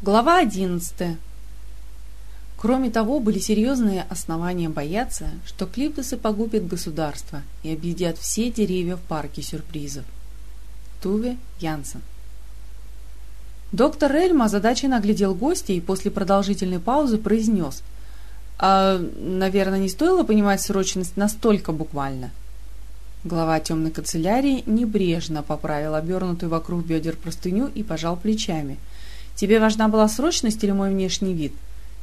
Глава 11. Кроме того, были серьезные основания бояться, что клиптосы погубят государство и объедят все деревья в парке сюрпризов. Туве Янсен. Доктор Эльма озадаченно оглядел гостя и после продолжительной паузы произнес «А, наверное, не стоило понимать срочность настолько буквально?» Глава темной канцелярии небрежно поправил обернутую вокруг бедер простыню и пожал плечами – Тебе важна была срочность или мой внешний вид?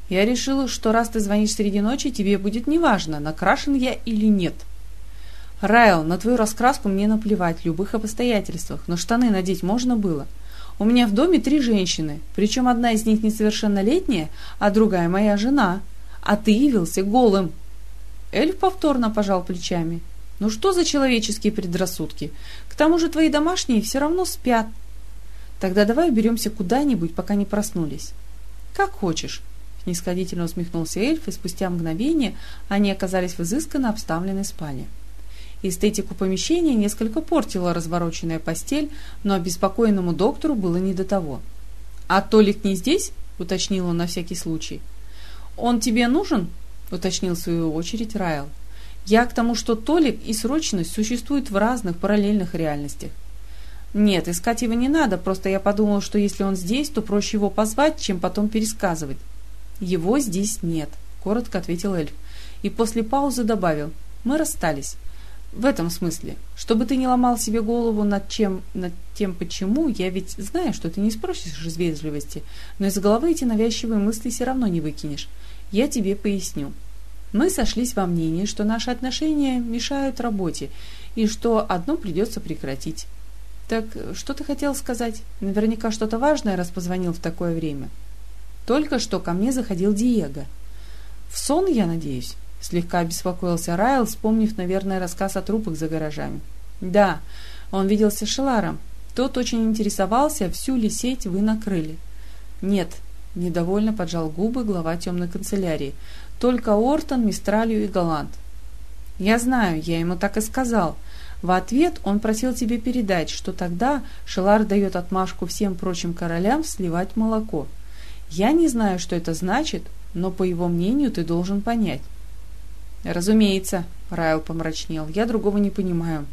Я решила, что раз ты звонишь среди ночи, тебе будет неважно, накрашен я или нет. Райл, на твою раскраску мне наплевать в любых обстоятельствах, но штаны надеть можно было. У меня в доме три женщины, причем одна из них несовершеннолетняя, а другая моя жена. А ты явился голым. Эльф повторно пожал плечами. Ну что за человеческие предрассудки? К тому же твои домашние все равно спят, Тогда давай уберемся куда-нибудь, пока не проснулись. Как хочешь, снисходительно усмехнулся эльф, и спустя мгновение они оказались в изысканно обставленной спальне. Эстетику помещения несколько портила развороченная постель, но обеспокоенному доктору было не до того. «А Толик не здесь?» — уточнил он на всякий случай. «Он тебе нужен?» — уточнил в свою очередь Райл. «Я к тому, что Толик и срочность существуют в разных параллельных реальностях. «Нет, искать его не надо, просто я подумал, что если он здесь, то проще его позвать, чем потом пересказывать». «Его здесь нет», — коротко ответил эльф. И после паузы добавил. «Мы расстались. В этом смысле. Чтобы ты не ломал себе голову над чем, над тем почему, я ведь знаю, что ты не спросишь из вежливости, но из головы эти навязчивые мысли все равно не выкинешь. Я тебе поясню. Мы сошлись во мнении, что наши отношения мешают работе, и что одно придется прекратить. «Так что ты хотел сказать? Наверняка что-то важное, раз позвонил в такое время». «Только что ко мне заходил Диего». «В сон, я надеюсь?» Слегка обеспокоился Райл, вспомнив, наверное, рассказ о трупах за гаражами. «Да, он виделся с Шеларом. Тот очень интересовался, всю ли сеть вы накрыли». «Нет», — недовольно поджал губы глава темной канцелярии. «Только Ортон, Мистралью и Галант». «Я знаю, я ему так и сказал. В ответ он просил тебе передать, что тогда Шелар дает отмашку всем прочим королям сливать молоко. Я не знаю, что это значит, но по его мнению ты должен понять. Разумеется, Райл помрачнел, я другого не понимаю.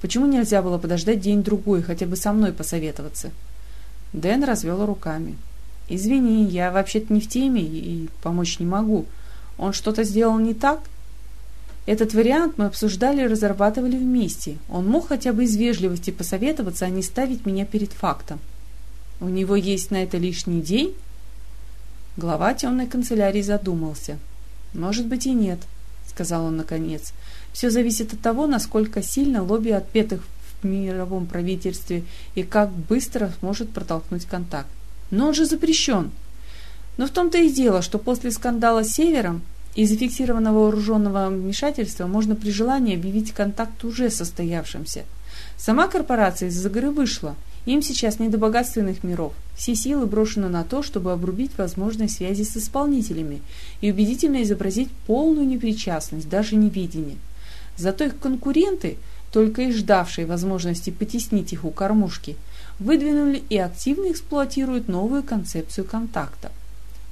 Почему нельзя было подождать день-другой, хотя бы со мной посоветоваться? Дэн развел руками. Извини, я вообще-то не в теме и помочь не могу. Он что-то сделал не так? — этот вариант мы обсуждали и разрабатывали вместе. Он мог хотя бы из вежливости посоветоваться, а не ставить меня перед фактом. У него есть на это лишний день? Глава темной канцелярии задумался. Может быть и нет, сказал он наконец. Все зависит от того, насколько сильно лобби отпетых в мировом правительстве и как быстро сможет протолкнуть контакт. Но он же запрещен. Но в том-то и дело, что после скандала с Севером из зафиксированного вооруженного вмешательства можно при желании объявить контакт уже состоявшимся. Сама корпорация из-за горы вышла. Им сейчас не до богатственных миров. Все силы брошены на то, чтобы обрубить возможность связи с исполнителями и убедительно изобразить полную непричастность, даже невидение. Зато их конкуренты, только и ждавшие возможности потеснить их у кормушки, выдвинули и активно эксплуатируют новую концепцию контакта.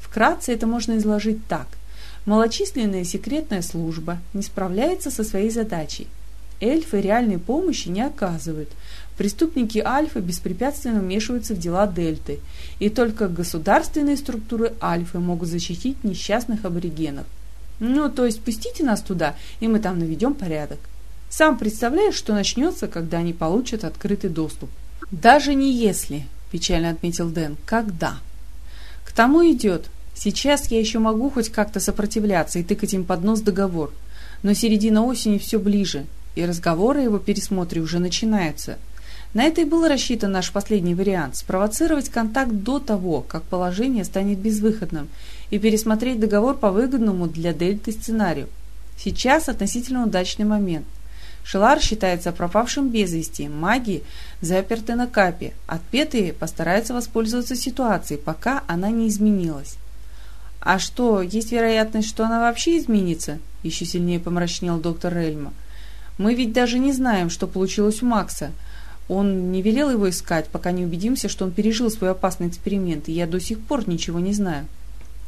Вкратце это можно изложить так – Малочисленная секретная служба не справляется со своей задачей. Эльфы реальной помощи не оказывают. Преступники Альфы беспрепятственно вмешиваются в дела Дельты, и только государственные структуры Альфы могут защитить несчастных аборигенов. Ну, то есть пустите нас туда, и мы там наведем порядок. Сам представляешь, что начнется, когда они получат открытый доступ? Даже не если, печально отметил Дэн, когда. К тому идет, Сейчас я еще могу хоть как-то сопротивляться и тыкать им под нос договор, но середина осени все ближе, и разговоры о его пересмотре уже начинаются. На это и был рассчитан наш последний вариант – спровоцировать контакт до того, как положение станет безвыходным, и пересмотреть договор по выгодному для Дельты сценарию. Сейчас относительно удачный момент. Шелар считается пропавшим без вести, маги заперты на капе, отпетые постараются воспользоваться ситуацией, пока она не изменилась. «А что, есть вероятность, что она вообще изменится?» – еще сильнее помрачнел доктор Рельма. «Мы ведь даже не знаем, что получилось у Макса. Он не велел его искать, пока не убедимся, что он пережил свой опасный эксперимент, и я до сих пор ничего не знаю.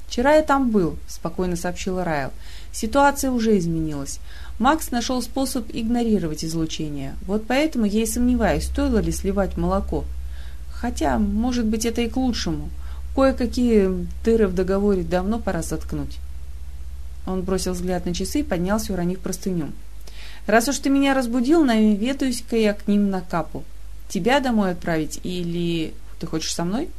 «Вчера я там был», — спокойно сообщила Райл. «Ситуация уже изменилась. Макс нашел способ игнорировать излучение. Вот поэтому я и сомневаюсь, стоило ли сливать молоко. Хотя, может быть, это и к лучшему. Кое-какие дыры в договоре давно пора заткнуть». Он бросил взгляд на часы и поднялся, уронив простыню. «Раз уж ты меня разбудил, наведаюсь-ка я к ним на капу. Тебя домой отправить или... Ты хочешь со мной?»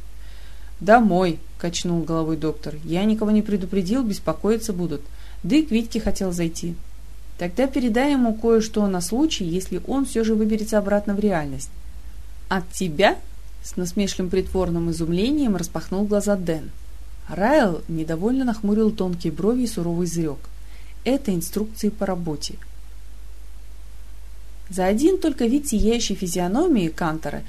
«Домой», — качнул головой доктор. «Я никого не предупредил, беспокоиться будут. Да и к Витьке хотел зайти. Тогда передай ему кое-что на случай, если он все же выберется обратно в реальность». «От тебя?» — с насмешливым притворным изумлением распахнул глаза Дэн. Райл недовольно нахмурил тонкие брови и суровый изрек. «Это инструкции по работе». За один только вид сияющей физиономии Кантора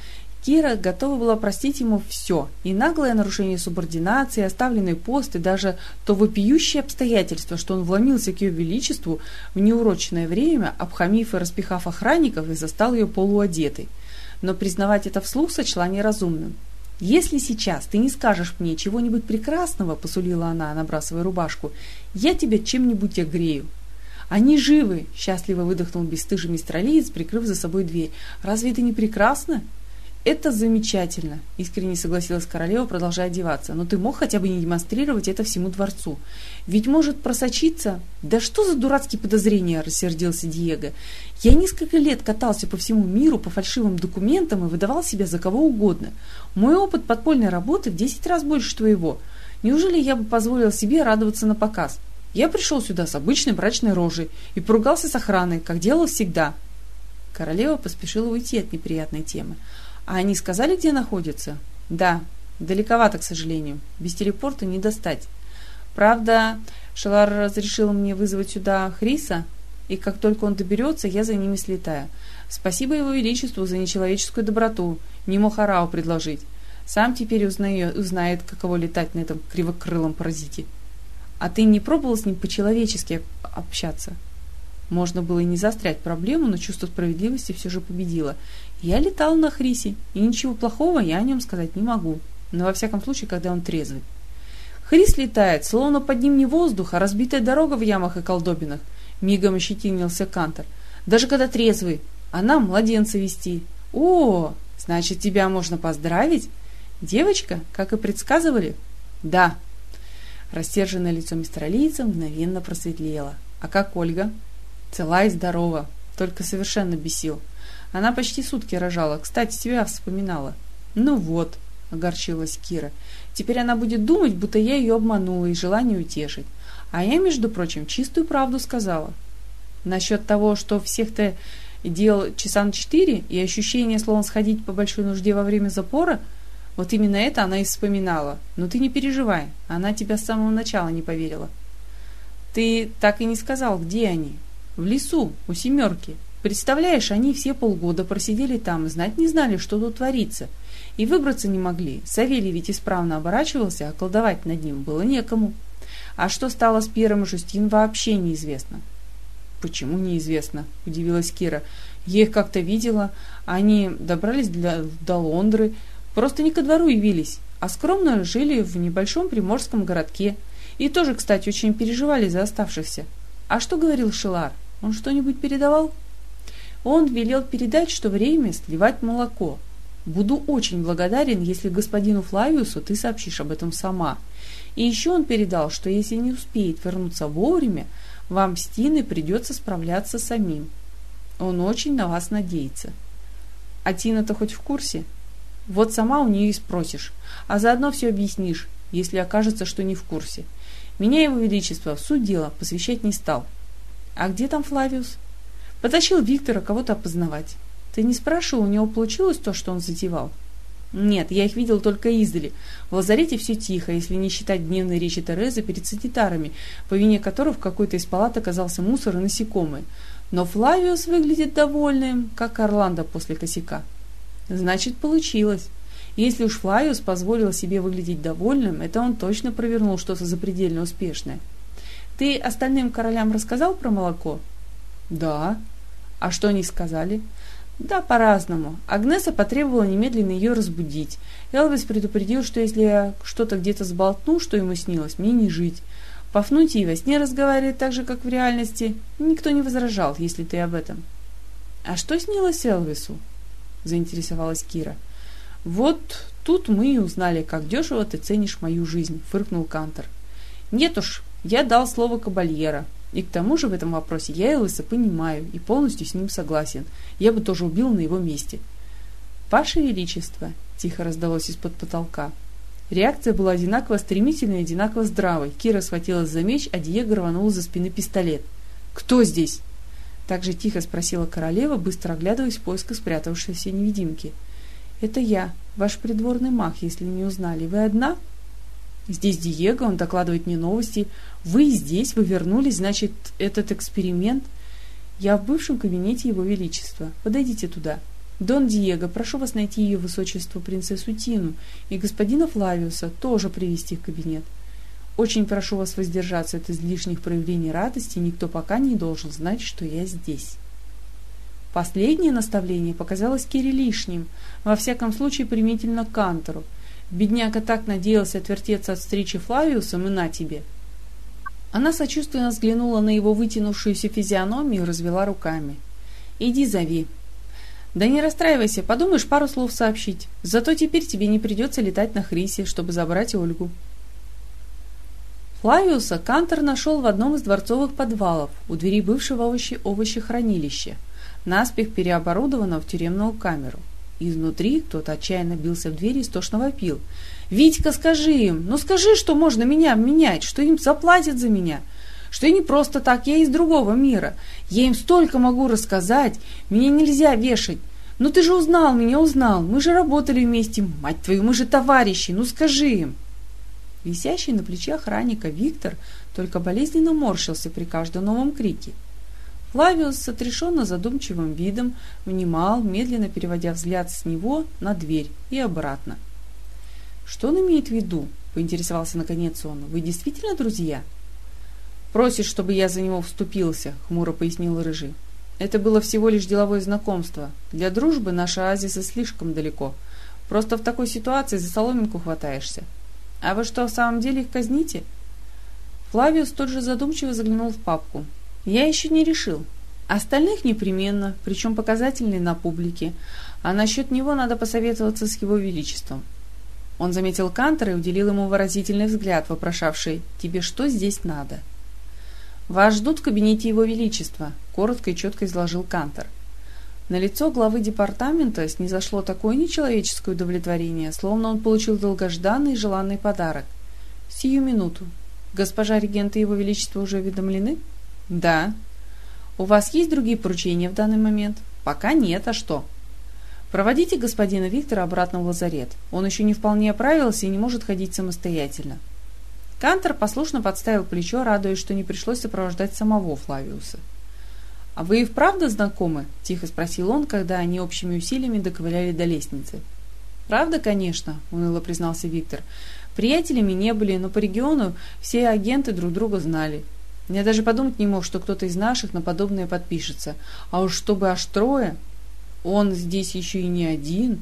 Кира готова была простить ему все, и наглое нарушение субординации, оставленный пост, и даже то вопиющее обстоятельство, что он вломился к ее величеству в неурочное время, обхамив и распихав охранников, и застал ее полуодетой. Но признавать это вслух сочла неразумным. «Если сейчас ты не скажешь мне чего-нибудь прекрасного», — посулила она, набрасывая рубашку, — «я тебя чем-нибудь огрею». «Они живы!» — счастливо выдохнул бесстыжий мистралиец, прикрыв за собой дверь. «Разве это не прекрасно?» «Это замечательно», — искренне согласилась королева, продолжая одеваться. «Но ты мог хотя бы не демонстрировать это всему дворцу. Ведь может просочиться...» «Да что за дурацкие подозрения?» — рассердился Диего. «Я несколько лет катался по всему миру по фальшивым документам и выдавал себя за кого угодно. Мой опыт подпольной работы в десять раз больше твоего. Неужели я бы позволил себе радоваться на показ? Я пришел сюда с обычной брачной рожей и поругался с охраной, как делал всегда». Королева поспешила уйти от неприятной темы. А они сказали, где находятся? Да, далековато, к сожалению. Без телепорта не достать. Правда, Шелар разрешил мне вызвать сюда Хриса, и как только он доберется, я за ними слетаю. Спасибо его величеству за нечеловеческую доброту. Не мог Арау предложить. Сам теперь узнаю, узнает, каково летать на этом кривокрылом паразите. А ты не пробовал с ним по-человечески общаться? Можно было и не застрять проблему, но чувство справедливости все же победило. Я летал на Хрисе, и ничего плохого я о нем сказать не могу. Но во всяком случае, когда он трезвый. Хрис летает, словно под ним не воздух, а разбитая дорога в ямах и колдобинах. Мигом ощетинился Кантор. Даже когда трезвый, а нам младенца вести. О, значит, тебя можно поздравить? Девочка, как и предсказывали? Да. Растерженное лицо мистера Лица мгновенно просветлело. А как Ольга? Цела и здорова, только совершенно бесил. Она почти сутки рожала. Кстати, тебя вспоминала. Ну вот, огорчилась Кира. Теперь она будет думать, будто я ее обманула и желание утешить. А я, между прочим, чистую правду сказала. Насчет того, что всех-то дел часа на четыре и ощущение, словно сходить по большой нужде во время запора, вот именно это она и вспоминала. Но ты не переживай, она тебя с самого начала не поверила. Ты так и не сказал, где они? В лесу, у семерки. Представляешь, они все полгода просидели там знать не знали, что тут творится. И выбраться не могли. Савелий ведь исправно оборачивался, а колдовать над ним было некому. А что стало с Пьером и Жустин, вообще неизвестно. «Почему неизвестно?» – удивилась Кира. «Я их как-то видела. Они добрались для, до Лондры. Просто не ко двору явились, а скромно жили в небольшом приморском городке. И тоже, кстати, очень переживали за оставшихся. А что говорил Шилар? Он что-нибудь передавал?» Он велел передать, что время сливать молоко. Буду очень благодарен, если господину Флавиусу ты сообщишь об этом сама. И еще он передал, что если не успеет вернуться вовремя, вам с Тиной придется справляться самим. Он очень на вас надеется. А Тина-то хоть в курсе? Вот сама у нее и спросишь, а заодно все объяснишь, если окажется, что не в курсе. Меня его величество в суд дела посвящать не стал. А где там Флавиус? Потащил Виктора кого-то опознавать. Ты не спрашивал, у него получилось то, что он затевал? Нет, я их видел только издали. В лазарете все тихо, если не считать дневной речи Терезы перед санитарами, по вине которых в какой-то из палат оказался мусор и насекомые. Но Флавиус выглядит довольным, как Орландо после косяка. Значит, получилось. Если уж Флавиус позволил себе выглядеть довольным, это он точно провернул что-то запредельно успешное. Ты остальным королям рассказал про молоко? Да. А что они сказали? Да, по-разному. Агнеса потребовала немедленно ее разбудить. Элвис предупредил, что если я что-то где-то сболтну, что ему снилось, мне не жить. Пафнутий во сне разговаривает так же, как в реальности. Никто не возражал, если ты об этом. «А что снилось Элвису?» – заинтересовалась Кира. «Вот тут мы и узнали, как дешево ты ценишь мою жизнь», – фыркнул Кантор. «Нет уж, я дал слово кабальера. И к тому же в этом вопросе я Элвиса понимаю и полностью с ним согласен. Я бы тоже убил на его месте». «Ваше Величество», – тихо раздалось из-под потолка. Реакция была одинаково стремительной и одинаково здравой. Кира схватилась за меч, а Диего рванул за спины пистолет. «Кто здесь?» Так же тихо спросила королева, быстро оглядываясь в поисках спрятавшейся невидимки. «Это я, ваш придворный маг, если не узнали. Вы одна?» «Здесь Диего, он докладывает мне новости. Вы здесь, вы вернулись, значит, этот эксперимент...» «Я в бывшем кабинете Его Величества. Подойдите туда». «Дон Диего, прошу вас найти ее высочество принцессу Тину и господина Флавиуса тоже привести в кабинет. Очень прошу вас воздержаться от излишних проявлений радости, никто пока не должен знать, что я здесь. Последнее наставление показалось Кире лишним, во всяком случае примительно к Кантору. Бедняга так надеялся отвертеться от встречи Флавиусом и на тебе. Она сочувственно взглянула на его вытянувшуюся физиономию и развела руками. «Иди зови». «Да не расстраивайся, подумаешь пару слов сообщить. Зато теперь тебе не придется летать на Хрисе, чтобы забрать Ольгу». Флавиуса Кантор нашел в одном из дворцовых подвалов, у двери бывшего овощи овощехранилища, наспех переоборудованного в тюремную камеру. Изнутри кто-то отчаянно бился в дверь и истошно вопил. «Витька, скажи им! Ну скажи, что можно меня менять, что им заплатят за меня!» что я не просто так, я из другого мира. Я им столько могу рассказать, меня нельзя вешать. Ну ты же узнал меня, узнал, мы же работали вместе, мать твою, мы же товарищи, ну скажи им. Висящий на плече охранника Виктор только болезненно морщился при каждом новом крике. Флавиус с отрешенно задумчивым видом внимал, медленно переводя взгляд с него на дверь и обратно. «Что он имеет в виду?» — поинтересовался наконец он. «Вы действительно друзья?» «Просит, чтобы я за него вступился», — хмуро пояснил Рыжий. «Это было всего лишь деловое знакомство. Для дружбы наши азисы слишком далеко. Просто в такой ситуации за соломинку хватаешься. «А вы что, в самом деле их казните?» Флавиус тут же задумчиво заглянул в папку. «Я еще не решил. Остальных непременно, причем показательные на публике. А насчет него надо посоветоваться с его величеством». Он заметил Кантора и уделил ему выразительный взгляд, вопрошавший «Тебе что здесь надо?» «Вас ждут в кабинете его величества», — коротко и четко изложил Кантор. На лицо главы департамента снизошло такое нечеловеческое удовлетворение, словно он получил долгожданный и желанный подарок. «Сию минуту. Госпожа регент и его величество уже уведомлены?» «Да». «У вас есть другие поручения в данный момент?» «Пока нет, а что?» «Проводите господина Виктора обратно в лазарет. Он еще не вполне оправился и не может ходить самостоятельно». Кантор послушно подставил плечо, радуясь, что не пришлось сопровождать самого Флавиуса. «А вы и вправду знакомы?» – тихо спросил он, когда они общими усилиями доковыляли до лестницы. «Правда, конечно», – уныло признался Виктор. «Приятелями не были, но по региону все агенты друг друга знали. Я даже подумать не мог, что кто-то из наших на подобное подпишется. А уж чтобы аж трое. Он здесь еще и не один.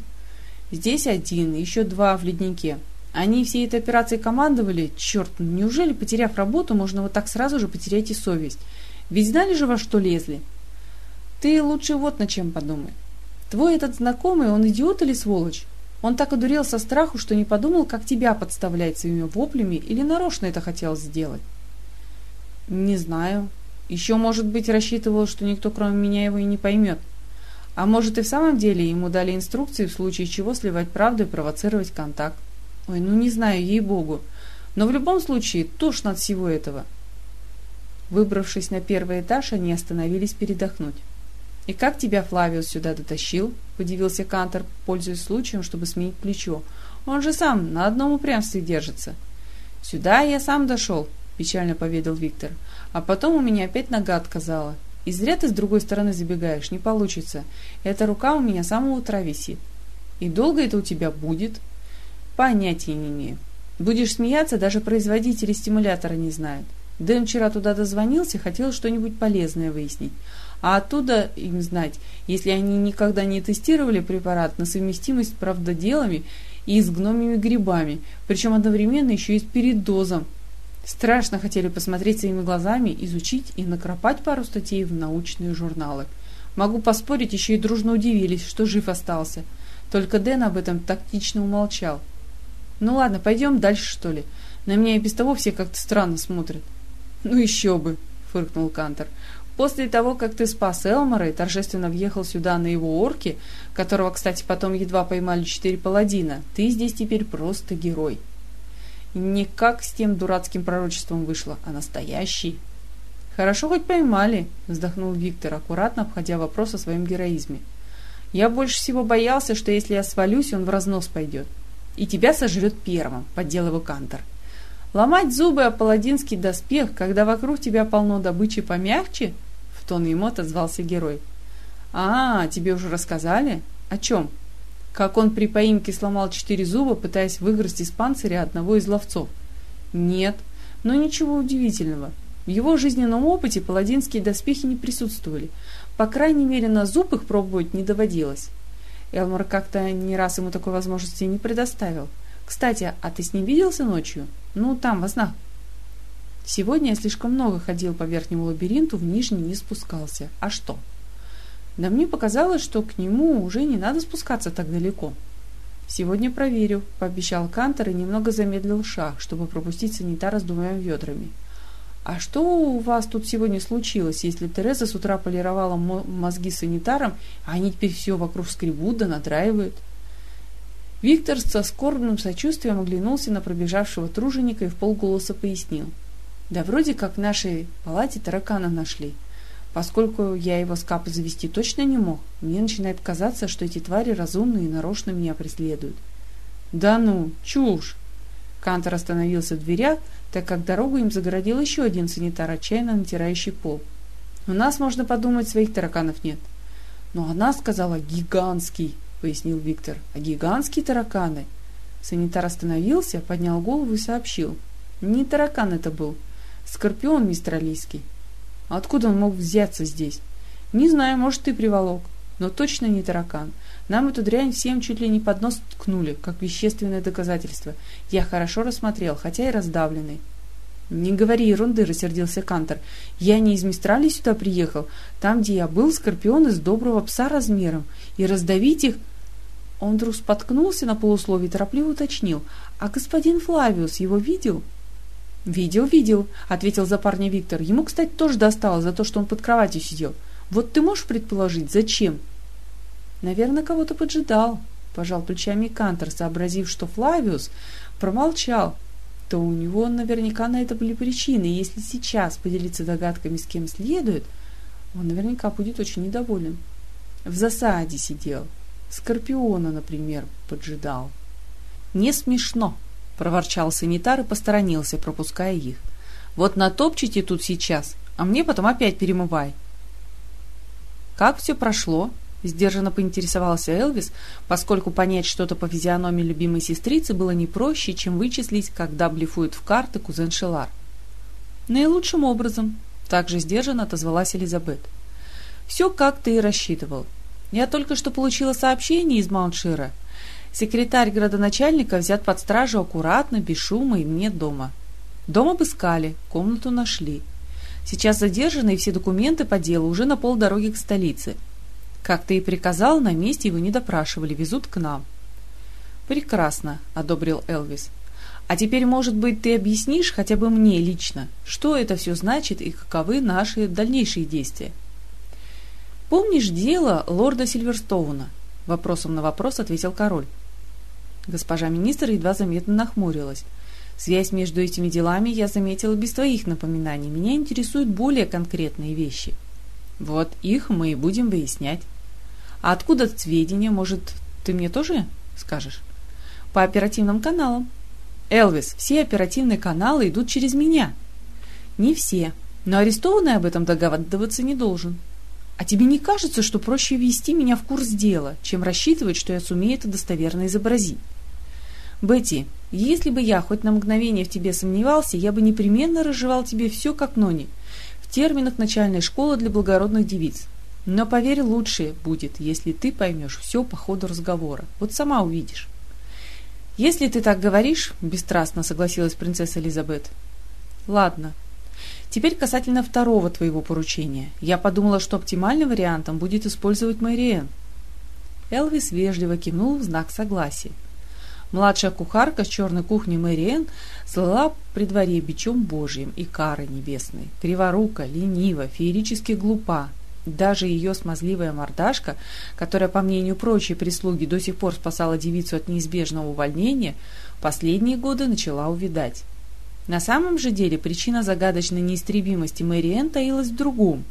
Здесь один, еще два в леднике. Они всей этой операцией командовали. Черт, неужели, потеряв работу, можно вот так сразу же потерять и совесть? Ведь знали же, во что лезли. Ты лучше вот на чем подумай. Твой этот знакомый, он идиот или сволочь? Он так одурел со страху, что не подумал, как тебя подставлять своими воплями или нарочно это хотел сделать. Не знаю. Еще, может быть, рассчитывал, что никто кроме меня его и не поймет. А может и в самом деле ему дали инструкции, в случае чего сливать правду и провоцировать контакт. Ой, ну не знаю, ей-богу. Но в любом случае, тошно от всего этого. Выбравшись на первый этаж, они остановились передохнуть. «И как тебя Флавиус сюда дотащил?» – удивился Кантор, пользуясь случаем, чтобы сменить плечо. «Он же сам на одном упрямстве держится». «Сюда я сам дошел», – печально поведал Виктор. «А потом у меня опять нога отказала. И зря ты с другой стороны забегаешь, не получится. Эта рука у меня с самого утра висит». «И долго это у тебя будет?» «Понятия не имею. Будешь смеяться, даже производители стимулятора не знают. Дэн вчера туда дозвонился, хотел что-нибудь полезное выяснить. А оттуда им знать, если они никогда не тестировали препарат на совместимость с правдоделами и с гномими грибами, причем одновременно еще и с передозом. Страшно хотели посмотреть своими глазами, изучить и накропать пару статей в научные журналы. Могу поспорить, еще и дружно удивились, что жив остался. Только Дэн об этом тактично умолчал. Ну ладно, пойдем дальше, что ли. На меня и без того все как-то странно смотрят. Ну еще бы, фыркнул Кантер. После того, как ты спас Элмора и торжественно въехал сюда на его орке, которого, кстати, потом едва поймали четыре паладина, ты здесь теперь просто герой. Не как с тем дурацким пророчеством вышло, а настоящий. Хорошо хоть поймали, вздохнул Виктор, аккуратно обходя вопрос о своем героизме. Я больше всего боялся, что если я свалюсь, он в разнос пойдет. И тебя сожрет первым, подделывал Кантор. Ломать зубы о паладинский доспех, когда вокруг тебя полно добычи помягче? В тон ему отозвался герой. А, тебе уже рассказали? О чем? Как он при поимке сломал четыре зуба, пытаясь выгрызть из панциря одного из ловцов. Нет, но ничего удивительного. В его жизненном опыте паладинские доспехи не присутствовали. По крайней мере, на зуб их пробовать не доводилось. Элмор как-то не раз ему такой возможности не предоставил. Кстати, а ты с ним виделся ночью? Ну, там, во снах. Сегодня я слишком много ходил по верхнему лабиринту, в нижний не спускался. А что? — да мне показалось, что к нему уже не надо спускаться так далеко. «Сегодня проверю», — пообещал Кантор и немного замедлил шаг, чтобы пропустить санитара с двумя ведрами. «А что у вас тут сегодня случилось, если Тереза с утра полировала мозги санитарам, а они теперь все вокруг скребут да надраивают?» Виктор со скорбным сочувствием оглянулся на пробежавшего труженика и в полголоса пояснил. «Да вроде как в нашей палате таракана нашли. Поскольку я его с капы завести точно не мог, мне начинает казаться, что эти твари разумные и нарочно меня преследуют. «Да ну, чушь!» Кантор остановился в дверях, так как дорогу им загородил еще один санитар, отчаянно натирающий пол. «У нас, можно подумать, своих тараканов нет». «Но она сказала гигантский», — пояснил Виктор. «А гигантские тараканы?» Санитар остановился, поднял голову и сообщил. «Не таракан это был. Скорпион мистралийский. Откуда он мог взяться здесь? Не знаю, может, ты приволок. Но точно не таракан. Нам эту дрянь всем чуть ли не под нос ткнули, как вещественное доказательство. Я хорошо рассмотрел, хотя и раздавленный. «Не говори ерунды», — рассердился Кантор. «Я не из Мистрали сюда приехал. Там, где я был, скорпион из доброго пса размером. И раздавить их...» Он вдруг споткнулся на полусловие и торопливо уточнил. «А господин Флавиус его видел?» «Видел, видел», — ответил за парня Виктор. «Ему, кстати, тоже досталось за то, что он под кроватью сидел. Вот ты можешь предположить, зачем?» «Наверное, кого-то поджидал», — пожал плечами Кантор, сообразив, что Флавиус промолчал. То у него наверняка на это были причины, и если сейчас поделиться догадками с кем следует, он наверняка будет очень недоволен. В засаде сидел. Скорпиона, например, поджидал. «Не смешно», — проворчал санитар и посторонился, пропуская их. «Вот натопчите тут сейчас, а мне потом опять перемывай». «Как все прошло?» — сдержанно поинтересовался Элвис, поскольку понять что-то по физиономии любимой сестрицы было не проще, чем вычислить, когда блефует в карты кузен Шелар. «Наилучшим образом», — также сдержанно отозвалась Элизабет. «Все, как ты и рассчитывал. Я только что получила сообщение из Маунтшира. Секретарь градоначальника взят под стражу аккуратно, без шума и мне дома. Дом обыскали, комнату нашли. Сейчас задержаны и все документы по делу уже на полдороги к столице. Как ты и приказал, на месте его не допрашивали, везут к нам. Прекрасно, одобрил Элвис. А теперь, может быть, ты объяснишь хотя бы мне лично, что это все значит и каковы наши дальнейшие действия? Помнишь дело лорда Сильверстоуна? Вопросом на вопрос ответил король. Госпожа министр едва заметно нахмурилась. Связь между этими делами я заметила без твоих напоминаний. Меня интересуют более конкретные вещи. Вот их мы и будем выяснять. А откуда сведения, может, ты мне тоже скажешь? По оперативным каналам. Элвис, все оперативные каналы идут через меня. Не все, но арестованный об этом догадываться не должен. А тебе не кажется, что проще ввести меня в курс дела, чем рассчитывать, что я сумею это достоверно изобразить? Бетти, если бы я хоть на мгновение в тебе сомневался, я бы непременно разжевал тебе все как Нони. В терминах начальной школы для благородных девиц. Но поверь, лучше будет, если ты поймешь все по ходу разговора. Вот сама увидишь. «Если ты так говоришь», — бесстрастно согласилась принцесса Элизабет. «Ладно. Теперь касательно второго твоего поручения. Я подумала, что оптимальным вариантом будет использовать Мэриэн». Элвис вежливо кивнул в знак согласия. Младшая кухарка с черной кухни Мэриэн слыла при дворе бичом божьим и карой небесной. Криворука, ленива, феерически глупа, даже ее смазливая мордашка, которая, по мнению прочей прислуги, до сих пор спасала девицу от неизбежного увольнения, последние годы начала увидать. На самом же деле причина загадочной неистребимости Мэриэн таилась в другом.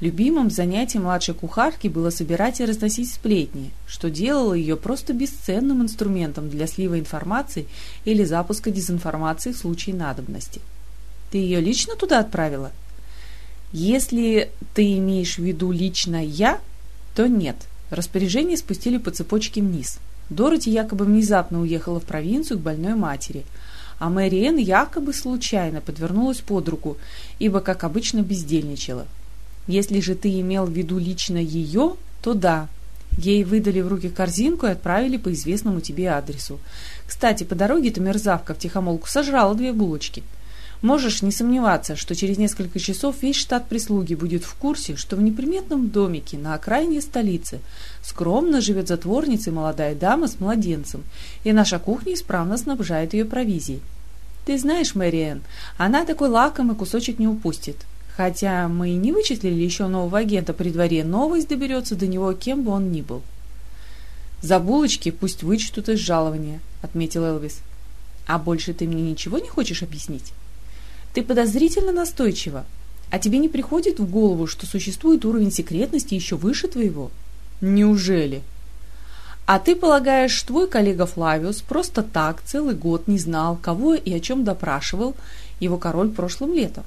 Любимым занятием младшей кухарки было собирать и разносить сплетни, что делало ее просто бесценным инструментом для слива информации или запуска дезинформации в случае надобности. «Ты ее лично туда отправила?» Если ты имеешь в виду лично я, то нет. Распоряжение спустили по цепочке вниз. Дороти якобы внезапно уехала в провинцию к больной матери, а Мэри Энн якобы случайно подвернулась под руку, ибо, как обычно, бездельничала. Если же ты имел в виду лично ее, то да. Ей выдали в руки корзинку и отправили по известному тебе адресу. Кстати, по дороге эта мерзавка в тихомолку сожрала две булочки – Можешь не сомневаться, что через несколько часов весь штат прислуги будет в курсе, что в неприметном домике на окраине столицы скромно живет затворница молодая дама с младенцем, и наша кухня исправно снабжает ее провизией. Ты знаешь, Мэриэн, она такой лакомый кусочек не упустит. Хотя мы и не вычислили еще нового агента при дворе, новость доберется до него, кем бы он ни был. «За булочки пусть вычтут из жалования», — отметил Элвис. «А больше ты мне ничего не хочешь объяснить?» Ты подозрительно настойчива. А тебе не приходит в голову, что существует уровень секретности еще выше твоего? Неужели? А ты полагаешь, твой коллега Флавиус просто так целый год не знал, кого и о чем допрашивал его король прошлым летом?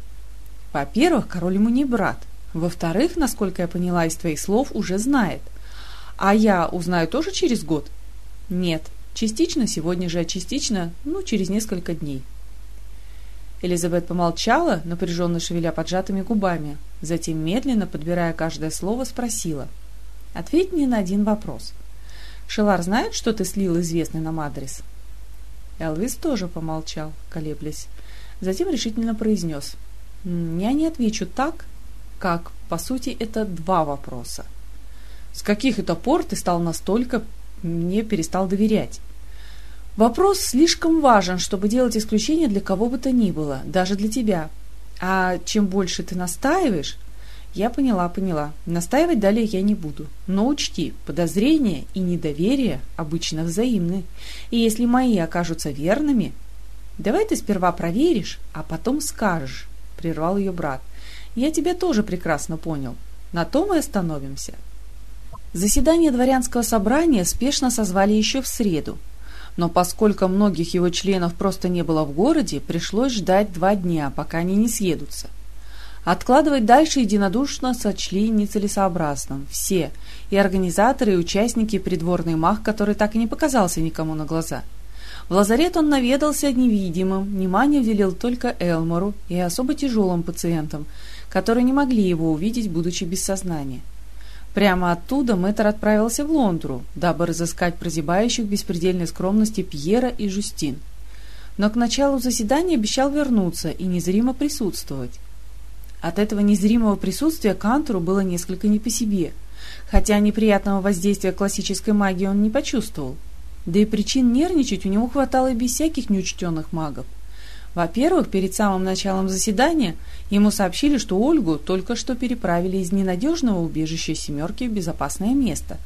Во-первых, король ему не брат. Во-вторых, насколько я поняла из твоих слов, уже знает. А я узнаю тоже через год? Нет, частично сегодня же, а частично, ну, через несколько дней. Элизабет помолчала, напряженно шевеля поджатыми губами, затем, медленно подбирая каждое слово, спросила. «Ответь мне на один вопрос. Шелар знает, что ты слил известный нам адрес?» Элвис тоже помолчал, колеблясь. Затем решительно произнес. «Я не отвечу так, как, по сути, это два вопроса. С каких это пор ты стал настолько мне перестал доверять?» Вопрос слишком важен, чтобы делать исключение для кого бы то ни было, даже для тебя. А чем больше ты настаиваешь... Я поняла, поняла. Настаивать далее я не буду. Но учти, подозрения и недоверие обычно взаимны. И если мои окажутся верными... Давай ты сперва проверишь, а потом скажешь, прервал ее брат. Я тебя тоже прекрасно понял. На том и остановимся. Заседание дворянского собрания спешно созвали еще в среду, но поскольку многих его членов просто не было в городе, пришлось ждать два дня, пока они не съедутся. Откладывать дальше единодушно сочли нецелесообразным все, и организаторы, и участники, и придворный маг, который так и не показался никому на глаза. В лазарет он наведался невидимым, внимание уделил только Элмору и особо тяжелым пациентам, которые не могли его увидеть, будучи без сознания. Прямо оттуда мэтр отправился в Лондру, дабы разыскать прозябающих в беспредельной скромности Пьера и Жустин. Но к началу заседания обещал вернуться и незримо присутствовать. От этого незримого присутствия Кантору было несколько не по себе, хотя неприятного воздействия классической магии он не почувствовал. Да и причин нервничать у него хватало и без всяких неучтенных магов. Во-первых, перед самым началом заседания ему сообщили, что Ольгу только что переправили из ненадежного убежища «семерки» в безопасное место.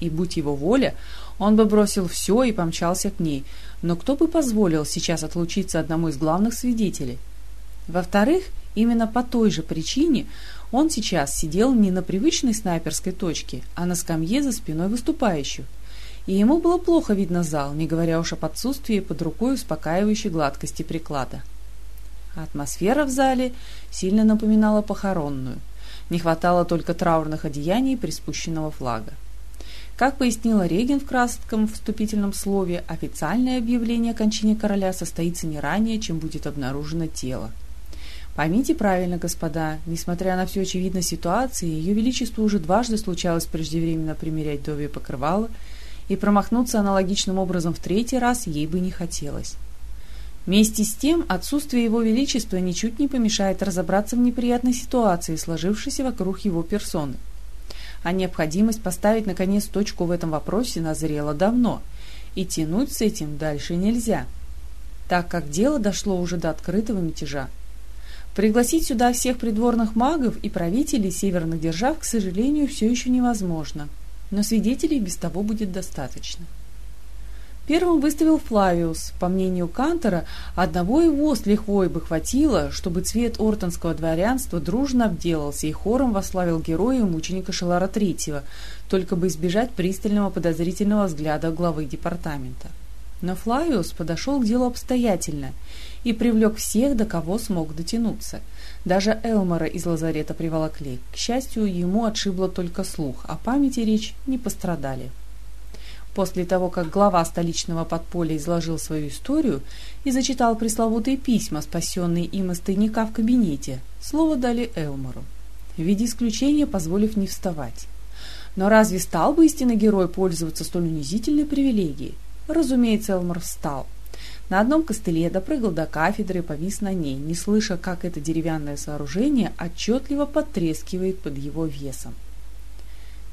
И, будь его воля, он бы бросил все и помчался к ней, но кто бы позволил сейчас отлучиться одному из главных свидетелей? Во-вторых, именно по той же причине он сейчас сидел не на привычной снайперской точке, а на скамье за спиной выступающих, и ему было плохо видно зал, не говоря уж о подсутствии под рукой успокаивающей гладкости приклада. Атмосфера в зале сильно напоминала похоронную. Не хватало только траурных одеяний и приспущенного флага. Как пояснила Реген в кратком вступительном слове, официальное объявление о кончине короля состоится не ранее, чем будет обнаружено тело. Поймите правильно, господа, несмотря на всю очевидность ситуации, Ее Величеству уже дважды случалось преждевременно примерять Дови покрывало, и промахнуться аналогичным образом в третий раз ей бы не хотелось. Вместе с тем, отсутствие Его Величества ничуть не помешает разобраться в неприятной ситуации, сложившейся вокруг его персоны. А необходимость поставить, наконец, точку в этом вопросе назрела давно, и тянуть с этим дальше нельзя, так как дело дошло уже до открытого мятежа. Пригласить сюда всех придворных магов и правителей северных держав, к сожалению, все еще невозможно, но свидетелей без того будет достаточно. Первым выставил Флавиус. По мнению Кантора, одного его с лихвой бы хватило, чтобы цвет ортонского дворянства дружно обделался и хором восславил героя и мученика Шелара Третьего, только бы избежать пристального подозрительного взгляда главы департамента. Но Флавиус подошел к делу обстоятельно и привлек всех, до кого смог дотянуться. Даже Элмора из лазарета приволокли. К счастью, ему отшибло только слух, а память и речь не пострадали. После того, как глава столичного подполья изложил свою историю и зачитал пресловутые письма, спасенные им из тайника в кабинете, слово дали Элмору, в виде исключения позволив не вставать. Но разве стал бы истинный герой пользоваться столь унизительной привилегией? Разумеется, Элмор встал. На одном костыле допрыгал до кафедры и повис на ней, не слыша, как это деревянное сооружение отчетливо потрескивает под его весом.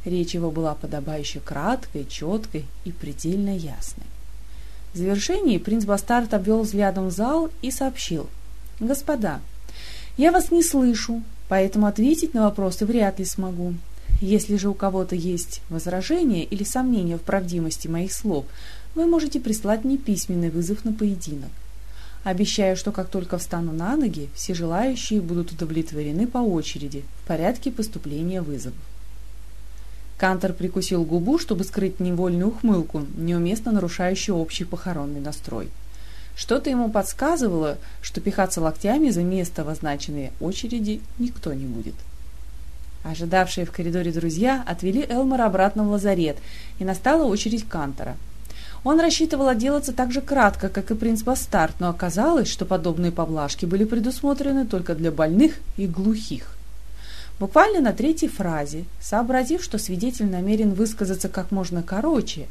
Речь его была подобающе краткой, четкой и предельно ясной. В завершении принц Бастард обвел взглядом зал и сообщил. «Господа, я вас не слышу, поэтому ответить на вопросы вряд ли смогу. Если же у кого-то есть возражения или сомнения в правдивости моих слов, вы можете прислать мне письменный вызов на поединок. Обещаю, что как только встану на ноги, все желающие будут удовлетворены по очереди в порядке поступления вызовов. Кантор прикусил губу, чтобы скрыть невольную ухмылку, неуместно нарушающую общий похоронный настрой. Что-то ему подсказывало, что пихаться локтями за место в означенной очереди никто не будет. Ожидавшие в коридоре друзья отвели Элмора обратно в лазарет, и настала очередь Кантора – он рассчитывал отделаться так же кратко, как и принц Бастард, но оказалось, что подобные поблажки были предусмотрены только для больных и глухих. Буквально на третьей фразе, сообразив, что свидетель намерен высказаться как можно короче,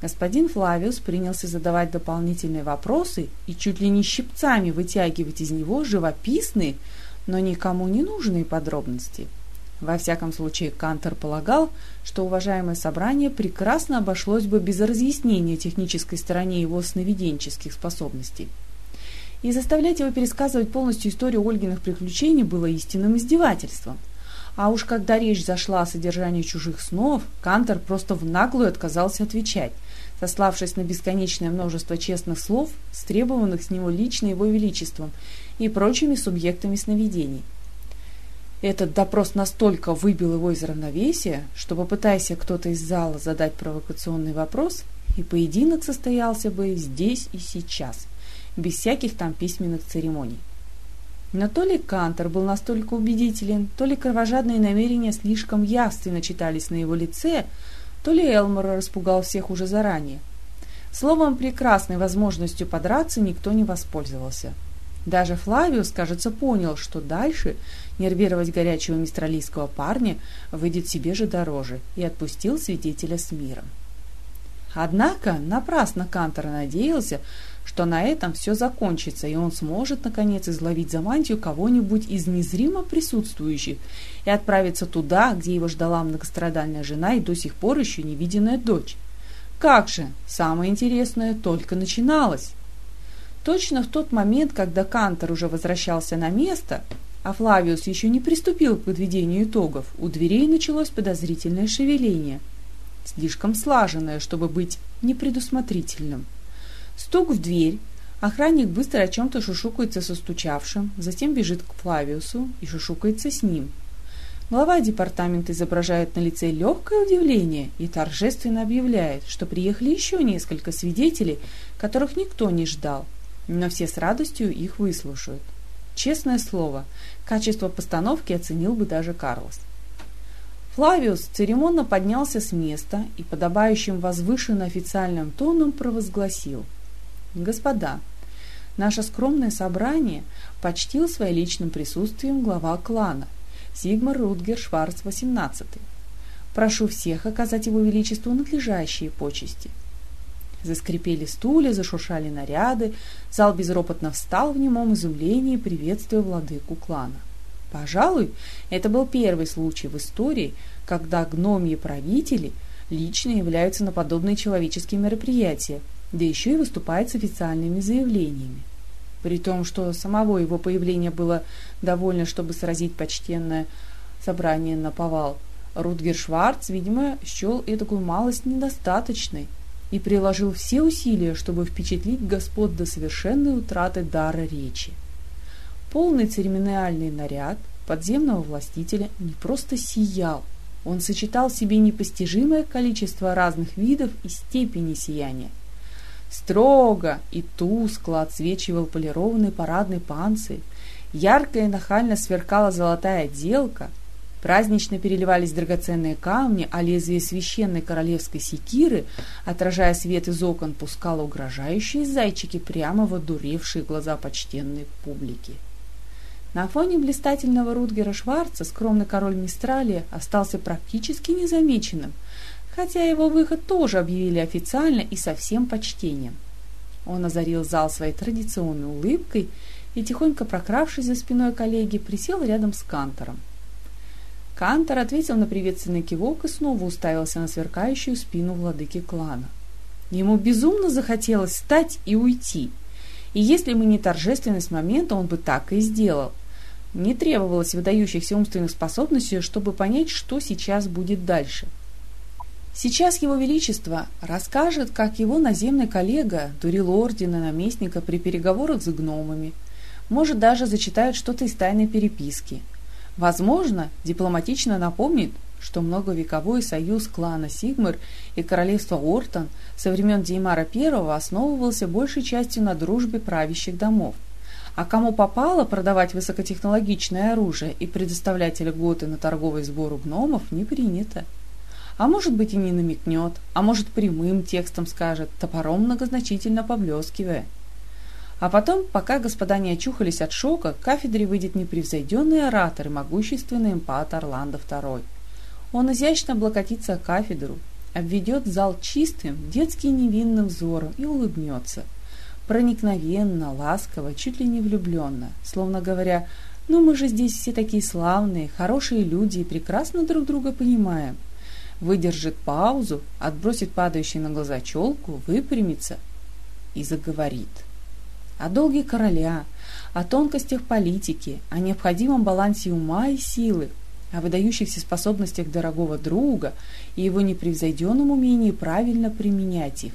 господин Флавиус принялся задавать дополнительные вопросы и чуть ли не щипцами вытягивать из него живописные, но никому не нужные подробности – во всяком случае, Кантер полагал, что уважаемое собрание прекрасно обошлось бы без разъяснения технической стороны его сновиденческих способностей. И заставлять его пересказывать полностью историю Ольгиных приключений было истинным издевательством. А уж когда речь зашла о содержании чужих снов, Кантер просто в наглую отказался отвечать, сославшись на бесконечное множество честных слов, стребованных с него лично его величеством и прочими субъектами сновидений – этот допрос настолько выбил его из равновесия, что, попытайся кто-то из зала задать провокационный вопрос, и поединок состоялся бы здесь и сейчас, без всяких там письменных церемоний. Но то ли Кантор был настолько убедителен, то ли кровожадные намерения слишком явственно читались на его лице, то ли Элмор распугал всех уже заранее. Словом, прекрасной возможностью подраться никто не воспользовался. Даже Флавиус, кажется, понял, что дальше нервировать горячего мистралийского парня выйдет себе же дороже, и отпустил свидетеля с миром. Однако напрасно Кантор надеялся, что на этом все закончится, и он сможет, наконец, изловить за мантию кого-нибудь из незримо присутствующих и отправиться туда, где его ждала многострадальная жена и до сих пор еще невиденная дочь. Как же, самое интересное только начиналось. Точно в тот момент, когда Кантор уже возвращался на место, а Флавиус еще не приступил к подведению итогов, у дверей началось подозрительное шевеление, слишком слаженное, чтобы быть непредусмотрительным. Стук в дверь, охранник быстро о чем-то шушукается со стучавшим, затем бежит к Флавиусу и шушукается с ним. Глава департамента изображает на лице легкое удивление и торжественно объявляет, что приехали еще несколько свидетелей, которых никто не ждал, но все с радостью их выслушают. Честное слово, качество постановки оценил бы даже Карлос. Флавиус церемонно поднялся с места и подобающим возвышенно официальным тоном провозгласил. «Господа, Наше скромное собрание почтил своим личным присутствием глава клана Сигмар Рутгер Шварц XVIII. Прошу всех оказать его величеству надлежащие почести. Заскрипели стулья, зашуршали наряды, зал безропотно встал в немом изумлении, приветствуя владыку клана. Пожалуй, это был первый случай в истории, когда гномьи правители лично являются на подобные человеческие мероприятия, да еще и выступает с официальными заявлениями. При том, что самого его появления было довольно, чтобы сразить почтенное собрание на повал, Рутгер Шварц, видимо, счел этакую малость недостаточной и приложил все усилия, чтобы впечатлить господ до совершенной утраты дара речи. Полный церемониальный наряд подземного властителя не просто сиял, он сочетал в себе непостижимое количество разных видов и степени сияния – Строго и тускло отсвечивал полированный парадный панцирь, ярко и нахально сверкала золотая отделка, празднично переливались драгоценные камни, а лезвие священной королевской секиры, отражая свет из окон, пускало угрожающие зайчики прямо в одуревшие глаза почтенной публики. На фоне блистательного Рутгера Шварца скромный король Мистралия остался практически незамеченным – хотя его выход тоже объявили официально и со всем почтением. Он озарил зал своей традиционной улыбкой и, тихонько прокравшись за спиной коллеги, присел рядом с Кантором. Кантор ответил на приветственный кивок и снова уставился на сверкающую спину владыки клана. Ему безумно захотелось встать и уйти. И если бы не торжественность момента, он бы так и сделал. Не требовалось выдающихся умственных способностей, чтобы понять, что сейчас будет дальше – Сейчас Его Величество расскажет, как его наземный коллега дурил ордена наместника при переговорах с гномами. Может, даже зачитает что-то из тайной переписки. Возможно, дипломатично напомнит, что многовековой союз клана Сигмар и королевства Ортон со времен Деймара I основывался большей частью на дружбе правящих домов. А кому попало продавать высокотехнологичное оружие и предоставлять льготы на торговый сбор у гномов не принято. А может быть и не намекнет, а может прямым текстом скажет, топором многозначительно поблескивая. А потом, пока господа не очухались от шока, к кафедре выйдет непревзойденный оратор и могущественный эмпат Орландо II. Он изящно облокотится о кафедру, обведет зал чистым, детски невинным взором и улыбнется. Проникновенно, ласково, чуть ли не влюбленно, словно говоря, «Ну мы же здесь все такие славные, хорошие люди и прекрасно друг друга понимаем» выдержит паузу, отбросит падающую на глаза челку, выпрямится и заговорит. О долге короля, о тонкостях политики, о необходимом балансе ума и силы, о выдающихся способностях дорогого друга и его непревзойденном умении правильно применять их,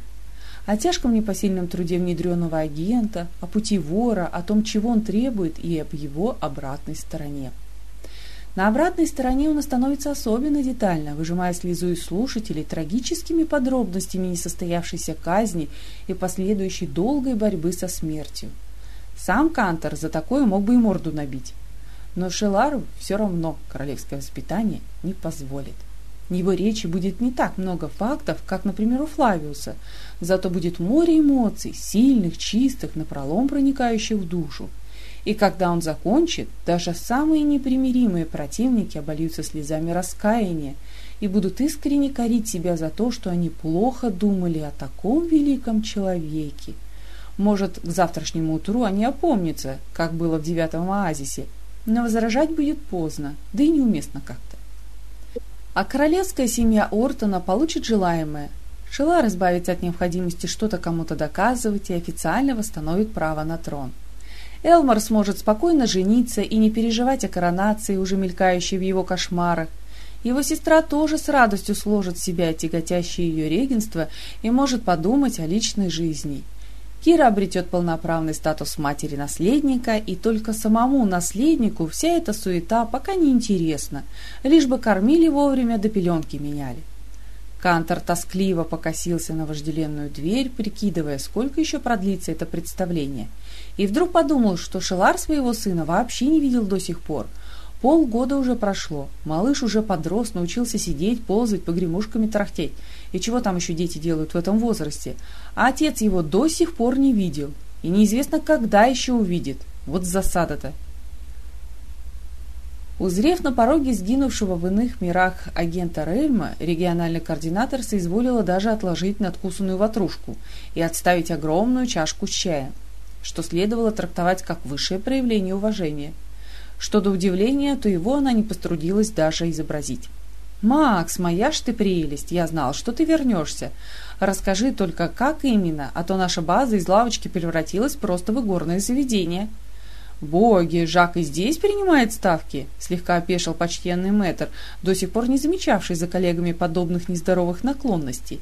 о тяжком непосильном труде внедренного агента, о пути вора, о том, чего он требует и об его обратной стороне. На обратной стороне он становится особенно детально, выжимая слезу из слушателей трагическими подробностями несостоявшейся казни и последующей долгой борьбы со смертью. Сам Кантор за такое мог бы и морду набить. Но Шелару все равно королевское воспитание не позволит. В его речи будет не так много фактов, как, например, у Флавиуса, зато будет море эмоций, сильных, чистых, напролом проникающих в душу. И когда он закончит, даже самые непримиримые противники обольются слезами раскаяния и будут искренне корить себя за то, что они плохо думали о таком великом человеке. Может, к завтрашнему утру они опомнятся, как было в девятом оазисе, но возражать будет поздно, да и неуместно как-то. А королевская семья Ортона получит желаемое. Шелар избавится от необходимости что-то кому-то доказывать и официально восстановит право на трон. Элмар сможет спокойно жениться и не переживать о коронации, уже мелькающей в его кошмарах. Его сестра тоже с радостью сложит в себя тяготящее ее регенство и может подумать о личной жизни. Кира обретет полноправный статус матери-наследника, и только самому наследнику вся эта суета пока не интересна, лишь бы кормили вовремя да пеленки меняли. Кантор тоскливо покосился на вожделенную дверь, прикидывая, сколько еще продлится это представление – и вдруг подумал, что Шелар своего сына вообще не видел до сих пор. Полгода уже прошло, малыш уже подрос, научился сидеть, ползать, погремушками тарахтеть. И чего там еще дети делают в этом возрасте? А отец его до сих пор не видел. И неизвестно, когда еще увидит. Вот засада-то. Узрев на пороге сгинувшего в иных мирах агента Рельма, региональный координатор соизволила даже отложить надкусанную ватрушку и отставить огромную чашку с чаем, что следовало трактовать как высшее проявление уважения. Что до удивления, то его она не пострудилась даже изобразить. «Макс, моя ж ты прелесть! Я знал, что ты вернешься. Расскажи только, как именно, а то наша база из лавочки превратилась просто в игорное заведение». «Боги, Жак и здесь принимает ставки?» — слегка опешил почтенный мэтр, до сих пор не замечавший за коллегами подобных нездоровых наклонностей.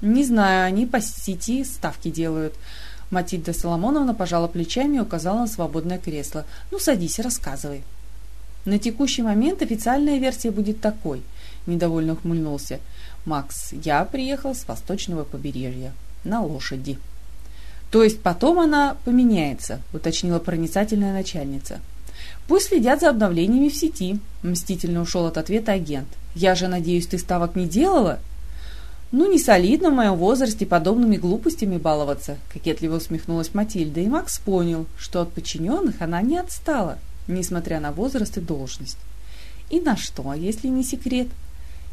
«Не знаю, они по сети ставки делают». Матильда Соломоновна пожала плечами и указала на свободное кресло. «Ну, садись, рассказывай». «На текущий момент официальная версия будет такой», — недовольно ухмыльнулся. «Макс, я приехал с восточного побережья. На лошади». То есть потом она поменяется, уточнила проницательная начальница. Пусть следят за обновлениями в сети, мстительно ушел от ответа агент. Я же надеюсь, ты ставок не делала? Ну, не солидно в моем возрасте подобными глупостями баловаться, кокетливо усмехнулась Матильда, и Макс понял, что от подчиненных она не отстала, несмотря на возраст и должность. И на что, если не секрет?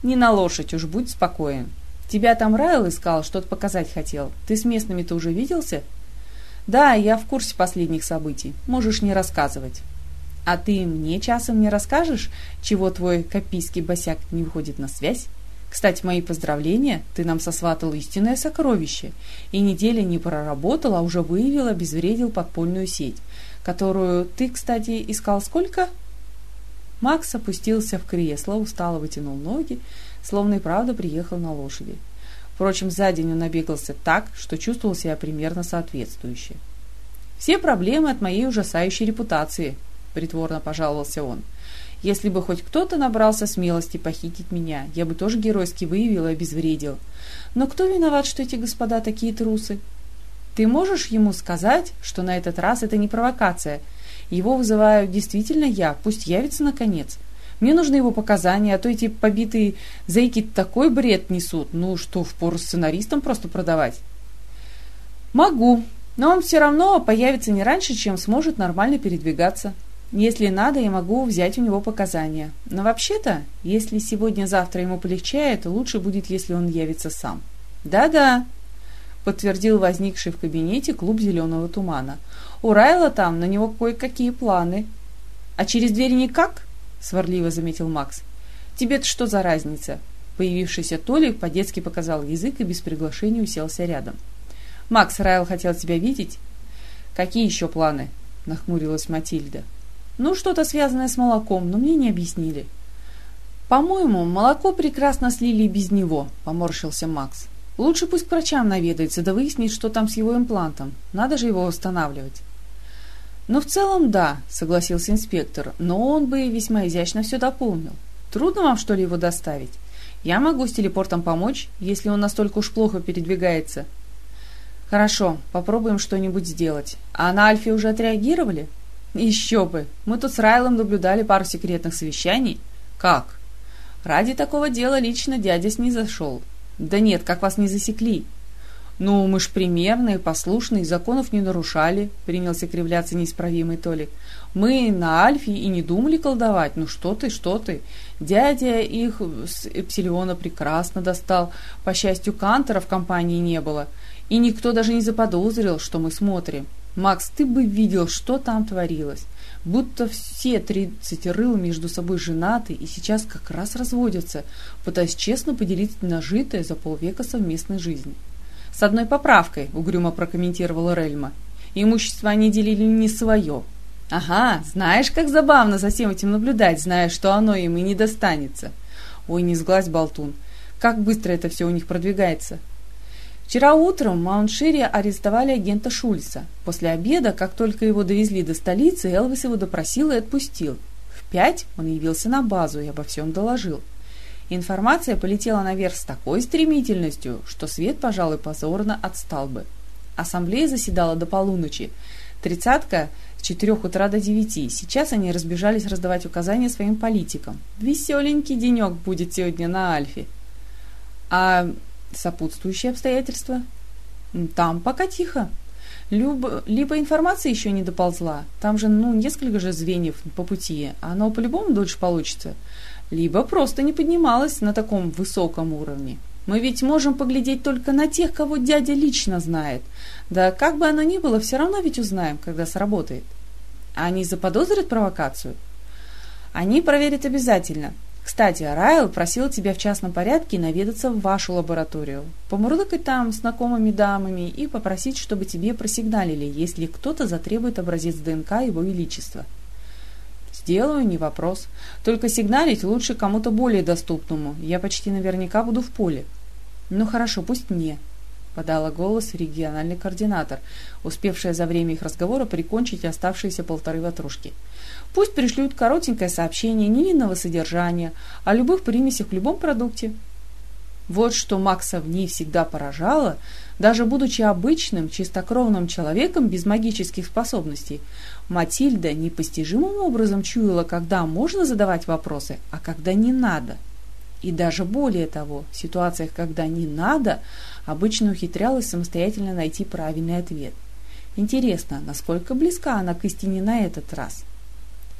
Не на лошадь уж, будь спокоен. Тебя там Райл искал, что-то показать хотел. Ты с местными-то уже виделся? Да, я в курсе последних событий. Можешь не рассказывать. А ты мне часом не расскажешь, чего твой копийский босяк не выходит на связь? Кстати, мои поздравления, ты нам сосватал истинное сокровище. И неделя не проработал, а уже выявил, обезвредил подпольную сеть, которую ты, кстати, искал сколько? Макс опустился в кресло, устало вытянул ноги, словно и правда приехал на лошади. Впрочем, за день он набегался так, что чувствовал себя примерно соответствующе. «Все проблемы от моей ужасающей репутации», — притворно пожаловался он. «Если бы хоть кто-то набрался смелости похитить меня, я бы тоже геройски выявил и обезвредил. Но кто виноват, что эти господа такие трусы? Ты можешь ему сказать, что на этот раз это не провокация? Его вызываю действительно я, пусть явится наконец. Мне нужны его показания, а то эти побитые зайки такой бред несут, ну что, впору сценаристам просто продавать. Могу, но он все равно появится не раньше, чем сможет нормально передвигаться. Если надо, я могу взять у него показания. Но вообще-то, если сегодня-завтра ему полегчает, лучше будет, если он явится сам. Да-да, подтвердил возникший в кабинете клуб зеленого тумана. У Райла там на него кое-какие планы. А через дверь никак? сварливо заметил Макс. «Тебе-то что за разница?» Появившийся Толик по-детски показал язык и без приглашения уселся рядом. «Макс, Райл хотел тебя видеть?» «Какие еще планы?» — нахмурилась Матильда. «Ну, что-то связанное с молоком, но мне не объяснили». «По-моему, молоко прекрасно слили без него», — поморщился Макс. «Лучше пусть к врачам наведается, да выяснит, что там с его имплантом. Надо же его восстанавливать». «Ну, в целом, да», — согласился инспектор, «но он бы весьма изящно все дополнил. Трудно вам, что ли, его доставить? Я могу с телепортом помочь, если он настолько уж плохо передвигается». «Хорошо, попробуем что-нибудь сделать. А на Альфе уже отреагировали?» «Еще бы! Мы тут с Райлом наблюдали пару секретных совещаний». «Как?» «Ради такого дела лично дядя снизошел». «Да нет, как вас не засекли?» «Ну, мы ж примерные, послушные, законов не нарушали», — принялся кривляться неисправимый Толик. «Мы на Альфе и не думали колдовать. Ну что ты, что ты. Дядя их с Эпсилиона прекрасно достал. По счастью, Кантера в компании не было. И никто даже не заподозрил, что мы смотрим. Макс, ты бы видел, что там творилось. Будто все тридцать рыл между собой женаты и сейчас как раз разводятся, пытаясь честно поделить нажитое за полвека совместной жизни». «С одной поправкой», — угрюмо прокомментировала Рельма. «Имущество они делили не свое». «Ага, знаешь, как забавно за всем этим наблюдать, зная, что оно им и не достанется». «Ой, не сглазь, болтун. Как быстро это все у них продвигается». Вчера утром в Мауншире арестовали агента Шульца. После обеда, как только его довезли до столицы, Элвис его допросил и отпустил. В пять он явился на базу и обо всем доложил. Информация полетела наверх с такой стремительностью, что свет, пожалуй, позорно отстал бы. Ассамблея заседала до полуночи. Тридцатка с четырех утра до девяти. Сейчас они разбежались раздавать указания своим политикам. Веселенький денек будет сегодня на Альфе. А сопутствующие обстоятельства? Там пока тихо. Либо, либо информация еще не доползла, там же, ну, несколько же звеньев по пути, оно по-любому дольше получится. Либо просто не поднималась на таком высоком уровне. Мы ведь можем поглядеть только на тех, кого дядя лично знает. Да как бы оно ни было, все равно ведь узнаем, когда сработает. А они заподозрят провокацию? Они проверят обязательно. Кстати, Райл просил тебя в частном порядке наведаться в вашу лабораторию, помурлыкать там с знакомыми дамами и попросить, чтобы тебе просигналили, если кто-то затребует образец ДНК Его Величества. Сделаю, не вопрос. Только сигналить лучше кому-то более доступному. Я почти наверняка буду в поле. Ну хорошо, пусть мне, подала голос региональный координатор, успевшая за время их разговора прикончить оставшиеся полторы ватрушки. Пусть пришлют коротенькое сообщение невинного содержания о любых примесях в любом продукте. Вот что Макса в ней всегда поражало, даже будучи обычным, чистокровным человеком без магических способностей, Матильда непостижимым образом чуяла, когда можно задавать вопросы, а когда не надо. И даже более того, в ситуациях, когда не надо, обычно ухитрялась самостоятельно найти правильный ответ. Интересно, насколько близка она к истине на этот раз –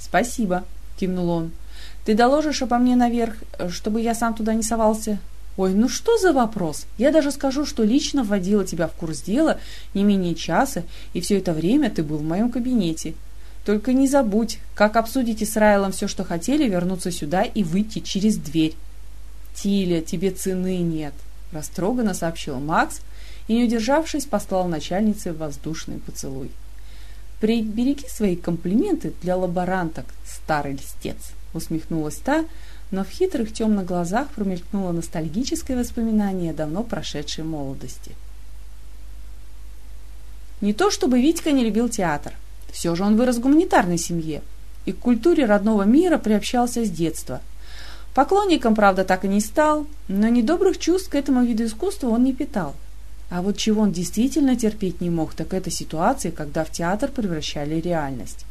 «Спасибо», — кивнул он. «Ты доложишь обо мне наверх, чтобы я сам туда не совался?» «Ой, ну что за вопрос? Я даже скажу, что лично вводила тебя в курс дела не менее часа, и все это время ты был в моем кабинете. Только не забудь, как обсудите с Райлом все, что хотели, вернуться сюда и выйти через дверь». «Тиля, тебе цены нет», — растроганно сообщил Макс и, не удержавшись, послал начальнице воздушный поцелуй. «Прибереги свои комплименты для лаборанток, старый льстец!» усмехнулась та, но в хитрых темных глазах промелькнуло ностальгическое воспоминание давно прошедшей молодости. Не то чтобы Витька не любил театр, все же он вырос в гуманитарной семье и к культуре родного мира приобщался с детства. Поклонником, правда, так и не стал, но недобрых чувств к этому виду искусства он не питал. А вот чего он действительно терпеть не мог, так это ситуации, когда в театр превращали реальность.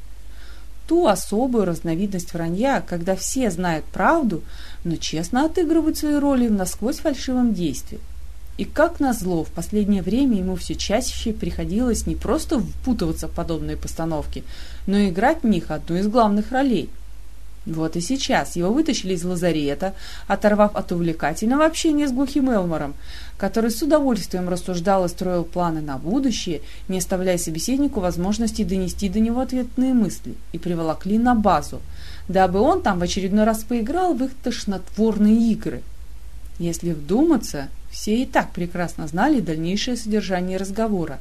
Ту особую разновидность вранья, когда все знают правду, но честно отыгрывают свои роли в насквозь фальшивом действии. И как назло, в последнее время ему все чаще приходилось не просто впутываться в подобные постановки, но и играть в них одну из главных ролей – вот и сейчас его вытащили из лазарета, оторвав от увлекательного общения с глухим Элмором, который с удовольствием рассуждал и строил планы на будущее, не оставляя собеседнику возможности донести до него ответные мысли, и приволокли на базу, дабы он там в очередной раз поиграл в их тошнотворные игры. Если вдуматься, все и так прекрасно знали дальнейшее содержание разговора.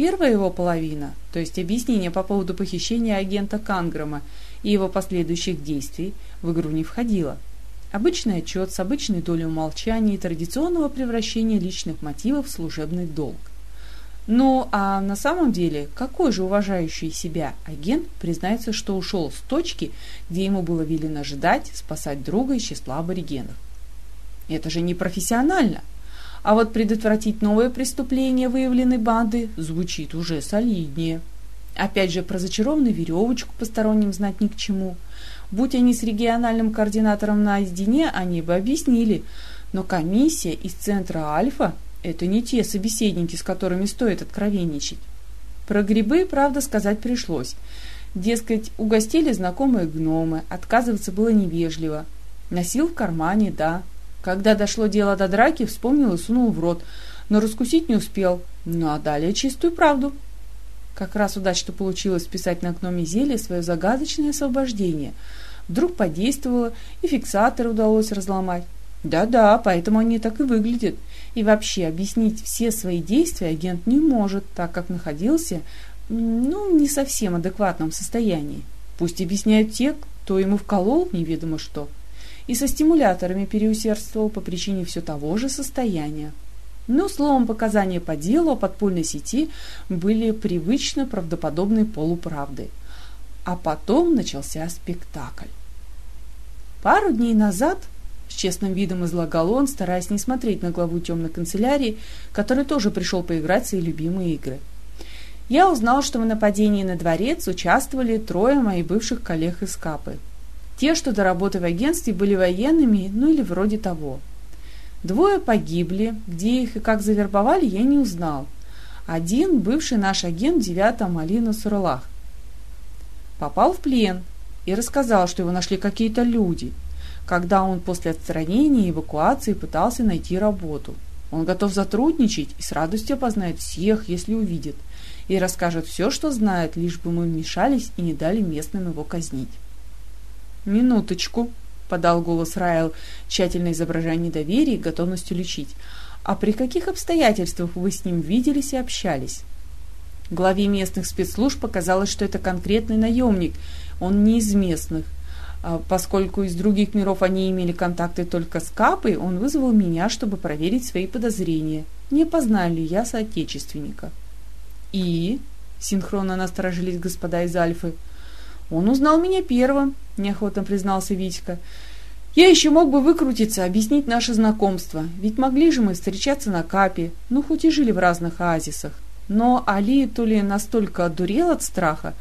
Первая его половина, то есть объяснение по поводу похищения агента Канграма и его последующих действий, в игру не входило. Обычный отчет с обычной долей умолчания и традиционного превращения личных мотивов в служебный долг. Ну, а на самом деле, какой же уважающий себя агент признается, что ушел с точки, где ему было велено ждать, спасать друга из числа аборигенов? Это же не профессионально. А вот предотвратить новое преступление выявленной банды звучит уже солиднее. Опять же, про зачарованную веревочку посторонним знать ни к чему. Будь они с региональным координатором наедине, они бы объяснили. Но комиссия из центра Альфа – это не те собеседники, с которыми стоит откровенничать. Про грибы, правда, сказать пришлось. Дескать, угостили знакомые гномы, отказываться было невежливо. Носил в кармане, да. Когда дошло дело до драки, вспомнил и сунул в рот, но раскусить не успел. Ну а далее чистую правду – как раз удачно получилось списать на гноме зелье свое загадочное освобождение. Вдруг подействовало, и фиксатор удалось разломать. Да-да, поэтому они так и выглядят. И вообще объяснить все свои действия агент не может, так как находился, ну, не совсем адекватном состоянии. Пусть объясняют те, кто ему вколол неведомо что. И со стимуляторами переусердствовал по причине все того же состояния. Но, словом, показания по делу о подпольной сети были привычно правдоподобной полуправдой. А потом начался спектакль. Пару дней назад, с честным видом излагал он, стараясь не смотреть на главу темной канцелярии, который тоже пришел поиграть в свои любимые игры. Я узнал, что в нападении на дворец участвовали трое моих бывших коллег из Капы. Те, что до работы в агентстве, были военными, ну или вроде того – Двое погибли, где их и как завербовали, я не узнал. Один бывший наш агент девятом Алина Суралах. Попал в плен и рассказал, что его нашли какие-то люди, когда он после отстранения и эвакуации пытался найти работу. Он готов сотрудничать и с радостью познает всех, если увидит, и расскажет все, что знает, лишь бы мы вмешались и не дали местным его казнить. «Минуточку», — подал голос Райл, тщательно изображая недоверие и готовностью лечить. «А при каких обстоятельствах вы с ним виделись и общались?» Главе местных спецслужб показалось, что это конкретный наемник, он не из местных. А поскольку из других миров они имели контакты только с Капой, он вызвал меня, чтобы проверить свои подозрения, не познаю ли я соотечественника. «И?» — синхронно насторожились господа из Альфы. «Он узнал меня первым», — неохотно признался Витька. «Я еще мог бы выкрутиться, объяснить наше знакомство, ведь могли же мы встречаться на Капе, ну хоть и жили в разных оазисах. Но Али то ли настолько одурел от страха,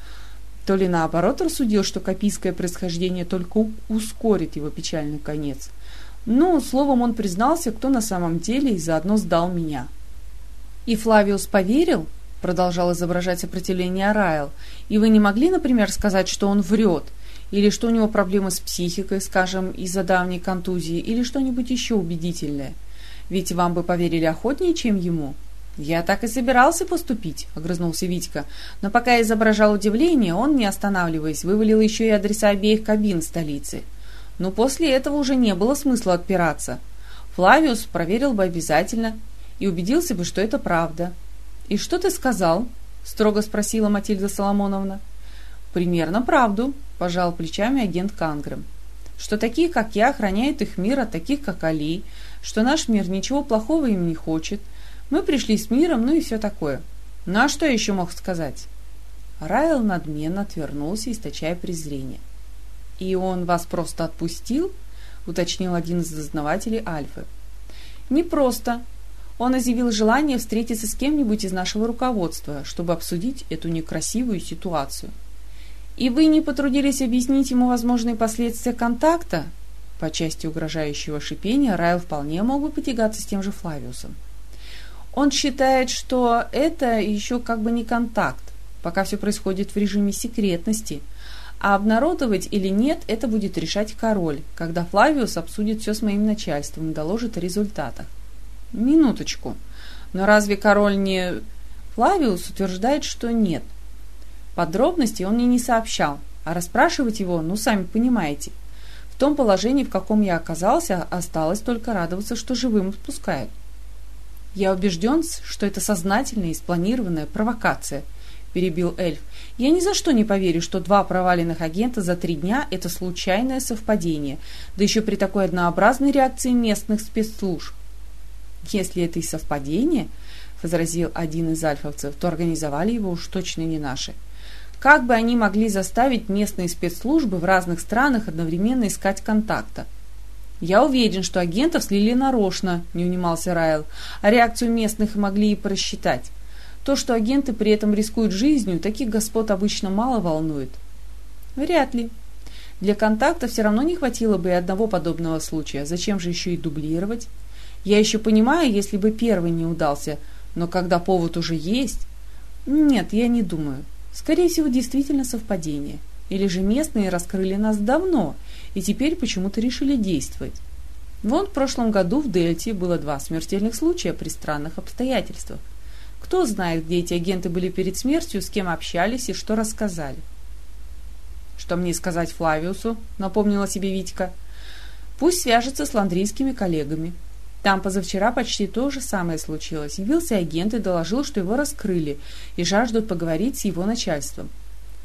то ли наоборот рассудил, что копийское происхождение только ускорит его печальный конец. Ну, словом, он признался, кто на самом деле, и заодно сдал меня. И Флавиус поверил, продолжал изображать сопротивление Райл, и вы не могли, например, сказать, что он врет, или что у него проблемы с психикой, скажем, из-за давней контузии, или что-нибудь еще убедительное. Ведь вам бы поверили охотнее, чем ему. «Я так и собирался поступить», — огрызнулся Витька. Но пока изображал удивление, он, не останавливаясь, вывалил еще и адреса обеих кабин столицы. Но после этого уже не было смысла отпираться. Флавиус проверил бы обязательно и убедился бы, что это правда. «И что ты сказал?» — строго спросила Матильда Соломоновна. «Примерно правду», — пожал плечами агент Кангрем. «Что такие, как я, охраняют их мир от таких, как Али, что наш мир ничего плохого им не хочет, мы пришли с миром, ну и все такое. Ну а что я еще мог сказать? Райл надменно отвернулся, источая презрение. «И он вас просто отпустил?» — уточнил один из дознавателей Альфы. «Не просто. Он изъявил желание встретиться с кем-нибудь из нашего руководства, чтобы обсудить эту некрасивую ситуацию. И вы не потрудились объяснить ему возможные последствия контакта?» По части угрожающего шипения Райл вполне мог бы потягаться с тем же Флавиусом. Он считает, что это еще как бы не контакт, пока все происходит в режиме секретности. А обнародовать или нет, это будет решать король, когда Флавиус обсудит все с моим начальством и доложит о результатах. Минуточку. Но разве король не... Флавиус утверждает, что нет. Подробностей он мне не сообщал, а расспрашивать его, ну, сами понимаете. В том положении, в каком я оказался, осталось только радоваться, что живым отпускают. «Я убежден, что это сознательная и спланированная провокация», – перебил эльф. «Я ни за что не поверю, что два проваленных агента за три дня – это случайное совпадение, да еще при такой однообразной реакции местных спецслужб». «Если это и совпадение», – возразил один из альфовцев, – «то организовали его уж точно не наши». Как бы они могли заставить местные спецслужбы в разных странах одновременно искать контакта? «Я уверен, что агентов слили нарочно», — не унимался Райл, «а реакцию местных могли и просчитать. То, что агенты при этом рискуют жизнью, таких господ обычно мало волнует». «Вряд ли. Для контакта все равно не хватило бы и одного подобного случая. Зачем же еще и дублировать? Я еще понимаю, если бы первый не удался, но когда повод уже есть...» «Нет, я не думаю. Скорее всего, действительно совпадение. Или же местные раскрыли нас давно и теперь почему-то решили действовать. Вон в прошлом году в Дельте было два смертельных случая при странных обстоятельствах. Кто знает, где эти агенты были перед смертью, с кем общались и что рассказали. «Что мне сказать Флавиусу?» — напомнила себе Витька. «Пусть свяжется с ландрийскими коллегами. Там позавчера почти то же самое случилось. Явился агент и доложил, что его раскрыли и жаждут поговорить с его начальством.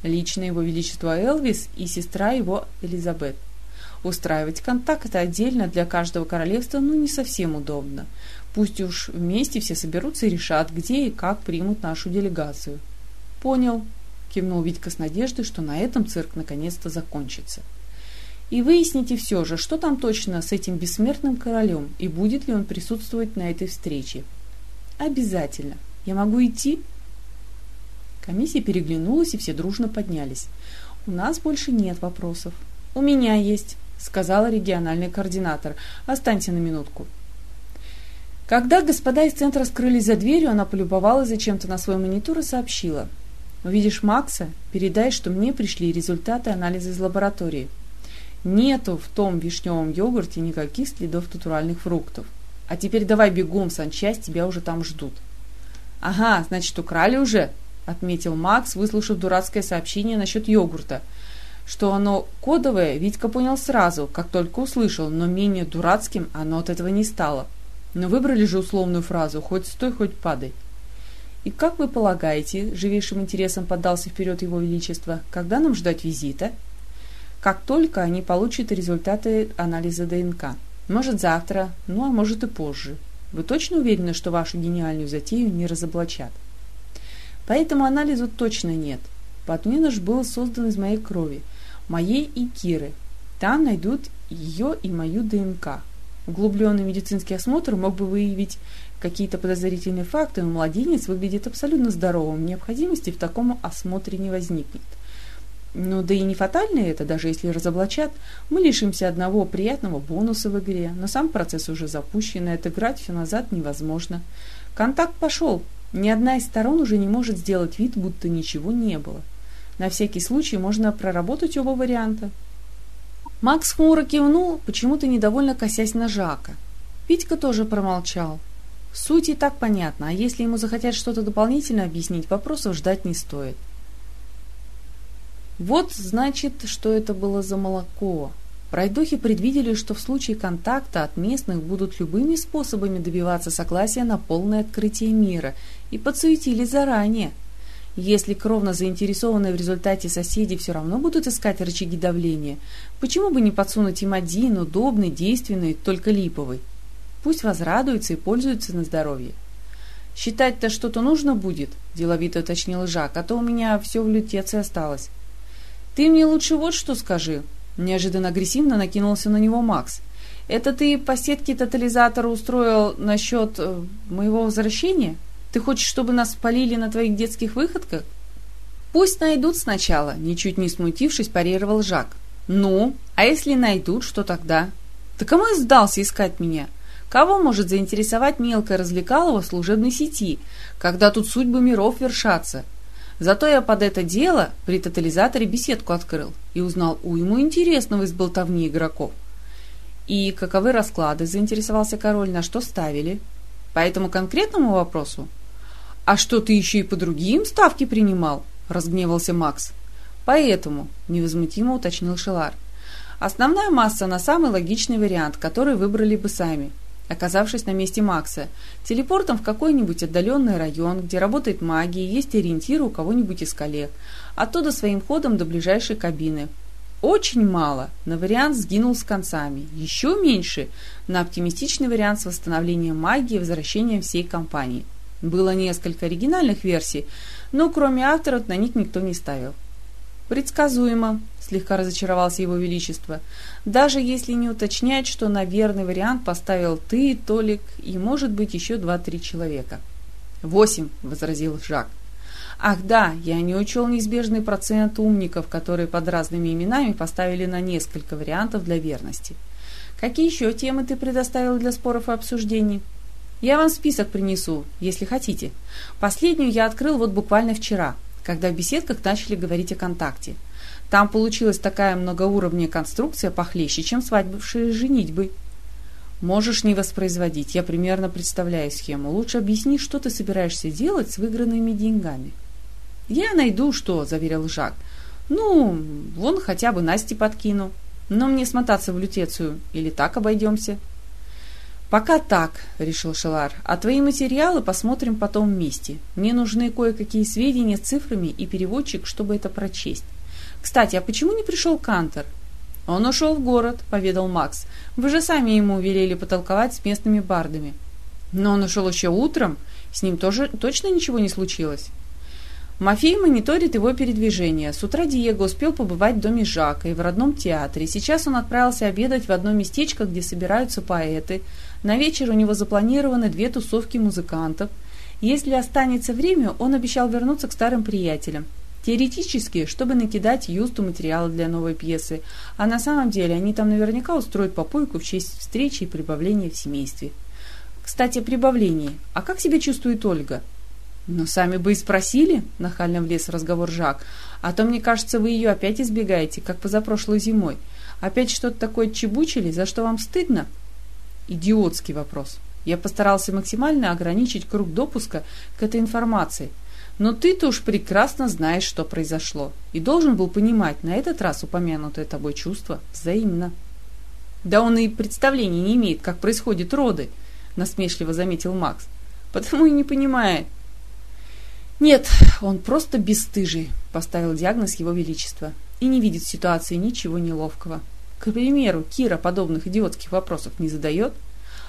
Лично его величество Элвис и сестра его Элизабет. Устраивать контакты отдельно для каждого королевства ну не совсем удобно. Пусть уж вместе все соберутся и решат, где и как примут нашу делегацию. Понял, кивнул Витька с надеждой, что на этом цирк наконец-то закончится. И выясните все же, что там точно с этим бессмертным королем и будет ли он присутствовать на этой встрече. Обязательно. Я могу идти? Комиссия переглянулась, и все дружно поднялись. У нас больше нет вопросов. У меня есть сказала региональный координатор. «Останься на минутку». Когда господа из центра скрылись за дверью, она полюбовалась зачем-то на свой монитор и сообщила. «Увидишь Макса, передай, что мне пришли результаты анализа из лаборатории. Нету в том вишневом йогурте никаких следов натуральных фруктов. А теперь давай бегом, санчасть, тебя уже там ждут». «Ага, значит, украли уже?» — отметил Макс, выслушав дурацкое сообщение насчет йогурта. Что оно кодовое, Витька понял сразу, как только услышал, но менее дурацким оно от этого не стало. Но выбрали же условную фразу «хоть стой, хоть падай». «И как вы полагаете, — живейшим интересом поддался вперед его величество, — когда нам ждать визита?» «Как только они получат результаты анализа ДНК. Может, завтра, ну а может и позже. Вы точно уверены, что вашу гениальную затею не разоблачат?» «Поэтому анализу точно нет. Подменыш был создан из моей крови, моей и Киры. Там найдут ее и мою ДНК. Углубленный медицинский осмотр мог бы выявить какие-то подозрительные факты, но младенец выглядит абсолютно здоровым, необходимости в таком осмотре не возникнет. Но да и не фатально это, даже если разоблачат, мы лишимся одного приятного бонуса в игре, но сам процесс уже запущен, и отыграть все назад невозможно. Контакт пошел, ни одна из сторон уже не может сделать вид, будто ничего не было. На всякий случай можно проработать оба варианта. Макс хмуро кивнул, почему-то недовольно косясь на Жака. Витька тоже промолчал. Суть и так понятна, а если ему захотят что-то дополнительно объяснить, вопросов ждать не стоит. Вот, значит, что это было за молоко. Пройдохи предвидели, что в случае контакта от местных будут любыми способами добиваться согласия на полное открытие мира и подсуетили заранее – если кровно заинтересованные в результате соседи все равно будут искать рычаги давления, почему бы не подсунуть им один, удобный, действенный, только липовый? Пусть возрадуются и пользуются на здоровье. «Считать-то что-то нужно будет», – деловито уточнил Жак, – «а то у меня все в лютеце осталось». «Ты мне лучше вот что скажи», – неожиданно агрессивно накинулся на него Макс. «Это ты по сетке тотализатора устроил насчет э, моего возвращения?» Ты хочешь, чтобы нас спалили на твоих детских выходках? Пусть найдут сначала, ничуть не смутившись, парировал Жак. Ну, а если найдут, что тогда? Ты кому и сдался искать меня? Кого может заинтересовать мелкое развлекалово в служебной сети, когда тут судьбы миров вершатся? Зато я под это дело при тотализаторе беседку открыл и узнал уйму интересного из болтовни игроков. И каковы расклады, заинтересовался король, на что ставили? По этому конкретному вопросу «А что, ты еще и по другим ставки принимал?» – разгневался Макс. «Поэтому», – невозмутимо уточнил Шелар. «Основная масса на самый логичный вариант, который выбрали бы сами, оказавшись на месте Макса. Телепортом в какой-нибудь отдаленный район, где работает магия, есть ориентиры у кого-нибудь из коллег. Оттуда своим ходом до ближайшей кабины. Очень мало на вариант сгинул с концами. Еще меньше на оптимистичный вариант с восстановлением магии и возвращением всей компании. Было несколько оригинальных версий, но кроме авторов на них никто не ставил. «Предсказуемо», – слегка разочаровался его величество, «даже если не уточнять, что на верный вариант поставил ты, Толик и, может быть, еще два-три человека». «Восемь», – возразил Жак. «Ах да, я не учел неизбежный процент умников, которые под разными именами поставили на несколько вариантов для верности. Какие еще темы ты предоставил для споров и обсуждений?» Я вам список принесу, если хотите. Последнюю я открыл вот буквально вчера, когда в беседках начали говорить о контакте. Там получилась такая многоуровневая конструкция похлеще, чем свадьбовшие женитьбы. Можешь не воспроизводить, я примерно представляю схему. Лучше объясни, что ты собираешься делать с выигранными деньгами. Я найду что, заверил Жак. Ну, вон хотя бы Насте подкину. Но мне смотаться в лютецию или так обойдемся. «Пока так», — решил Шелар, — «а твои материалы посмотрим потом вместе. Мне нужны кое-какие сведения с цифрами и переводчик, чтобы это прочесть. Кстати, а почему не пришел Кантер?» «Он ушел в город», — поведал Макс. «Вы же сами ему велели потолковать с местными бардами». «Но он ушел еще утром. С ним тоже точно ничего не случилось?» Мафей мониторит его передвижение. С утра Диего успел побывать в доме Жака и в родном театре. Сейчас он отправился обедать в одно местечко, где собираются поэты. На вечер у него запланированы две тусовки музыкантов. Если останется время, он обещал вернуться к старым приятелям. Теоретически, чтобы накидать Юсту материалы для новой пьесы, а на самом деле они там наверняка устроят попойку в честь встречи и прибавления в семействе. Кстати, о прибавлении. А как себя чувствует Ольга? «Ну, сами бы и спросили», — нахально влез в разговор Жак. «А то, мне кажется, вы ее опять избегаете, как позапрошлой зимой. Опять что-то такое чебучили, за что вам стыдно?» Идиотский вопрос. Я постарался максимально ограничить круг допуска к этой информации. Но ты-то уж прекрасно знаешь, что произошло, и должен был понимать, на этот раз упомянутое тобой чувство взаимно. «Да он и представления не имеет, как происходят роды», — насмешливо заметил Макс. «Потому и не понимает, «Нет, он просто бесстыжий», — поставил диагноз его величества, «и не видит в ситуации ничего неловкого. К примеру, Кира подобных идиотских вопросов не задает,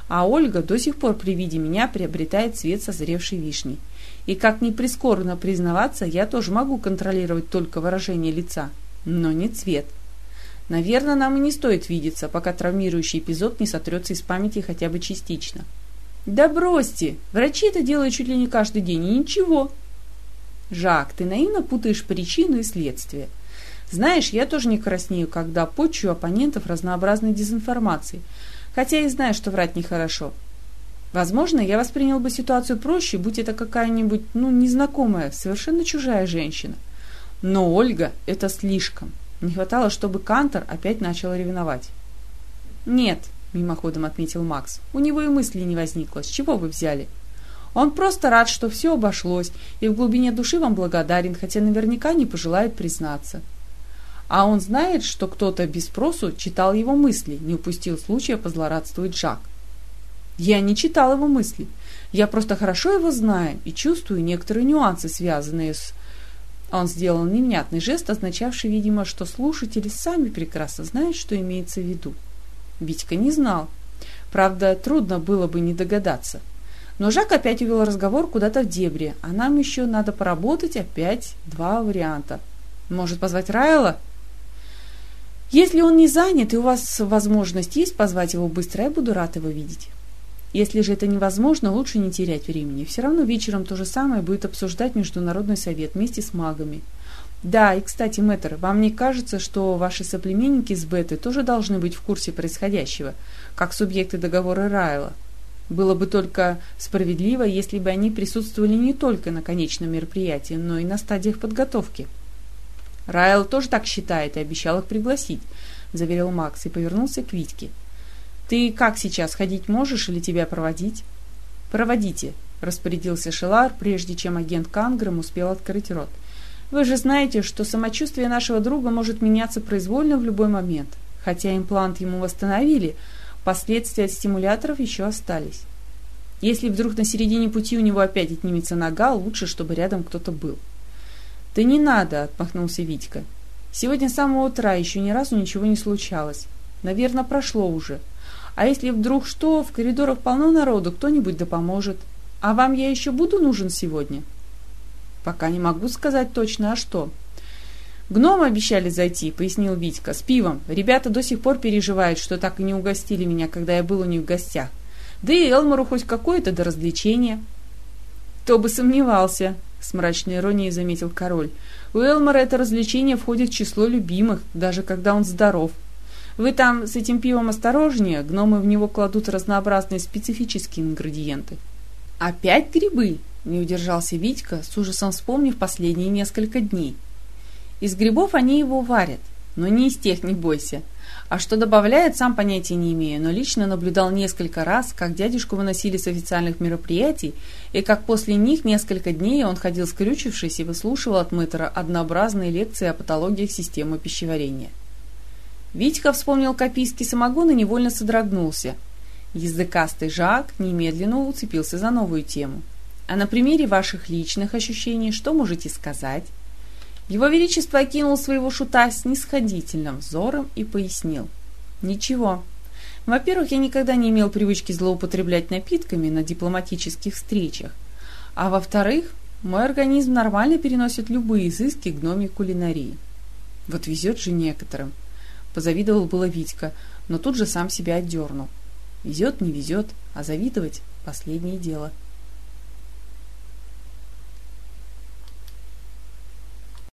а Ольга до сих пор при виде меня приобретает цвет созревшей вишни. И как ни прискорбно признаваться, я тоже могу контролировать только выражение лица, но не цвет. Наверное, нам и не стоит видеться, пока травмирующий эпизод не сотрется из памяти хотя бы частично. Да бросьте! Врачи это делают чуть ли не каждый день, и ничего. Жак, ты наивно путаешь причину и следствие. Знаешь, я тоже не краснею, когда почую оппонентов разнообразной дезинформацией, хотя и знаю, что врать нехорошо. Возможно, я воспринял бы ситуацию проще, будь это какая-нибудь, ну, незнакомая, совершенно чужая женщина. Но Ольга – это слишком. Не хватало, чтобы Кантор опять начал ревновать. «Нет», – мимоходом отметил Макс, – «у него и мысли не возникло. С чего вы взяли?» Он просто рад, что все обошлось, и в глубине души вам благодарен, хотя наверняка не пожелает признаться. А он знает, что кто-то без спросу читал его мысли, не упустил случая позлорадствовать Жак. Я не читал его мысли. Я просто хорошо его знаю и чувствую некоторые нюансы, связанные с... Он сделал невнятный жест, означавший, видимо, что слушатели сами прекрасно знают, что имеется в виду. Витька не знал. Правда, трудно было бы не догадаться. Но Жак опять увел разговор куда-то в дебри, а нам еще надо поработать опять два варианта. Может позвать Райла? Если он не занят и у вас возможность есть позвать его быстро, я буду рад его видеть. Если же это невозможно, лучше не терять времени. Все равно вечером то же самое будет обсуждать Международный совет вместе с магами. Да, и, кстати, мэтр, вам не кажется, что ваши соплеменники с Беты тоже должны быть в курсе происходящего, как субъекты договора Райла? Было бы только справедливо, если бы они присутствовали не только на конечном мероприятии, но и на стадиях подготовки. Райл тоже так считает и обещал их пригласить, заверил Макс и повернулся к Витьке. Ты как сейчас, ходить можешь или тебя проводить? Проводите, распорядился Шелар, прежде чем агент Кангрэм успел открыть рот. Вы же знаете, что самочувствие нашего друга может меняться произвольно в любой момент. Хотя имплант ему восстановили, Последствия от стимуляторов еще остались. Если вдруг на середине пути у него опять отнимется нога, лучше, чтобы рядом кто-то был. «Да не надо», — отмахнулся Витька. «Сегодня с самого утра еще ни разу ничего не случалось. Наверное, прошло уже. А если вдруг что, в коридорах полно народу, кто-нибудь да поможет. А вам я еще буду нужен сегодня?» «Пока не могу сказать точно, а что?» «Гномы обещали зайти», — пояснил Витька, — «с пивом. Ребята до сих пор переживают, что так и не угостили меня, когда я был у них в гостях. Да и Элмору хоть какое-то до развлечения». «Кто бы сомневался», — с мрачной иронией заметил король. «У Элмора это развлечение входит в число любимых, даже когда он здоров. Вы там с этим пивом осторожнее, гномы в него кладут разнообразные специфические ингредиенты». «Опять грибы?» — не удержался Витька, с ужасом вспомнив последние несколько дней. Из грибов они его варят, но не из тех, не бойся. А что добавляют, сам понятия не имею, но лично наблюдал несколько раз, как дядюшку выносили с официальных мероприятий, и как после них несколько дней он ходил скрючившись и выслушивал от мэтра однообразные лекции о патологиях системы пищеварения. Витька вспомнил копийский самогон и невольно содрогнулся. Языкастый Жак немедленно уцепился за новую тему. А на примере ваших личных ощущений что можете сказать? Его Величество окинул своего шута снисходительным взором и пояснил. «Ничего. Во-первых, я никогда не имел привычки злоупотреблять напитками на дипломатических встречах. А во-вторых, мой организм нормально переносит любые изыски гномий кулинарии. Вот везет же некоторым. Позавидовал было Витька, но тут же сам себя отдернул. Везет, не везет, а завидовать – последнее дело –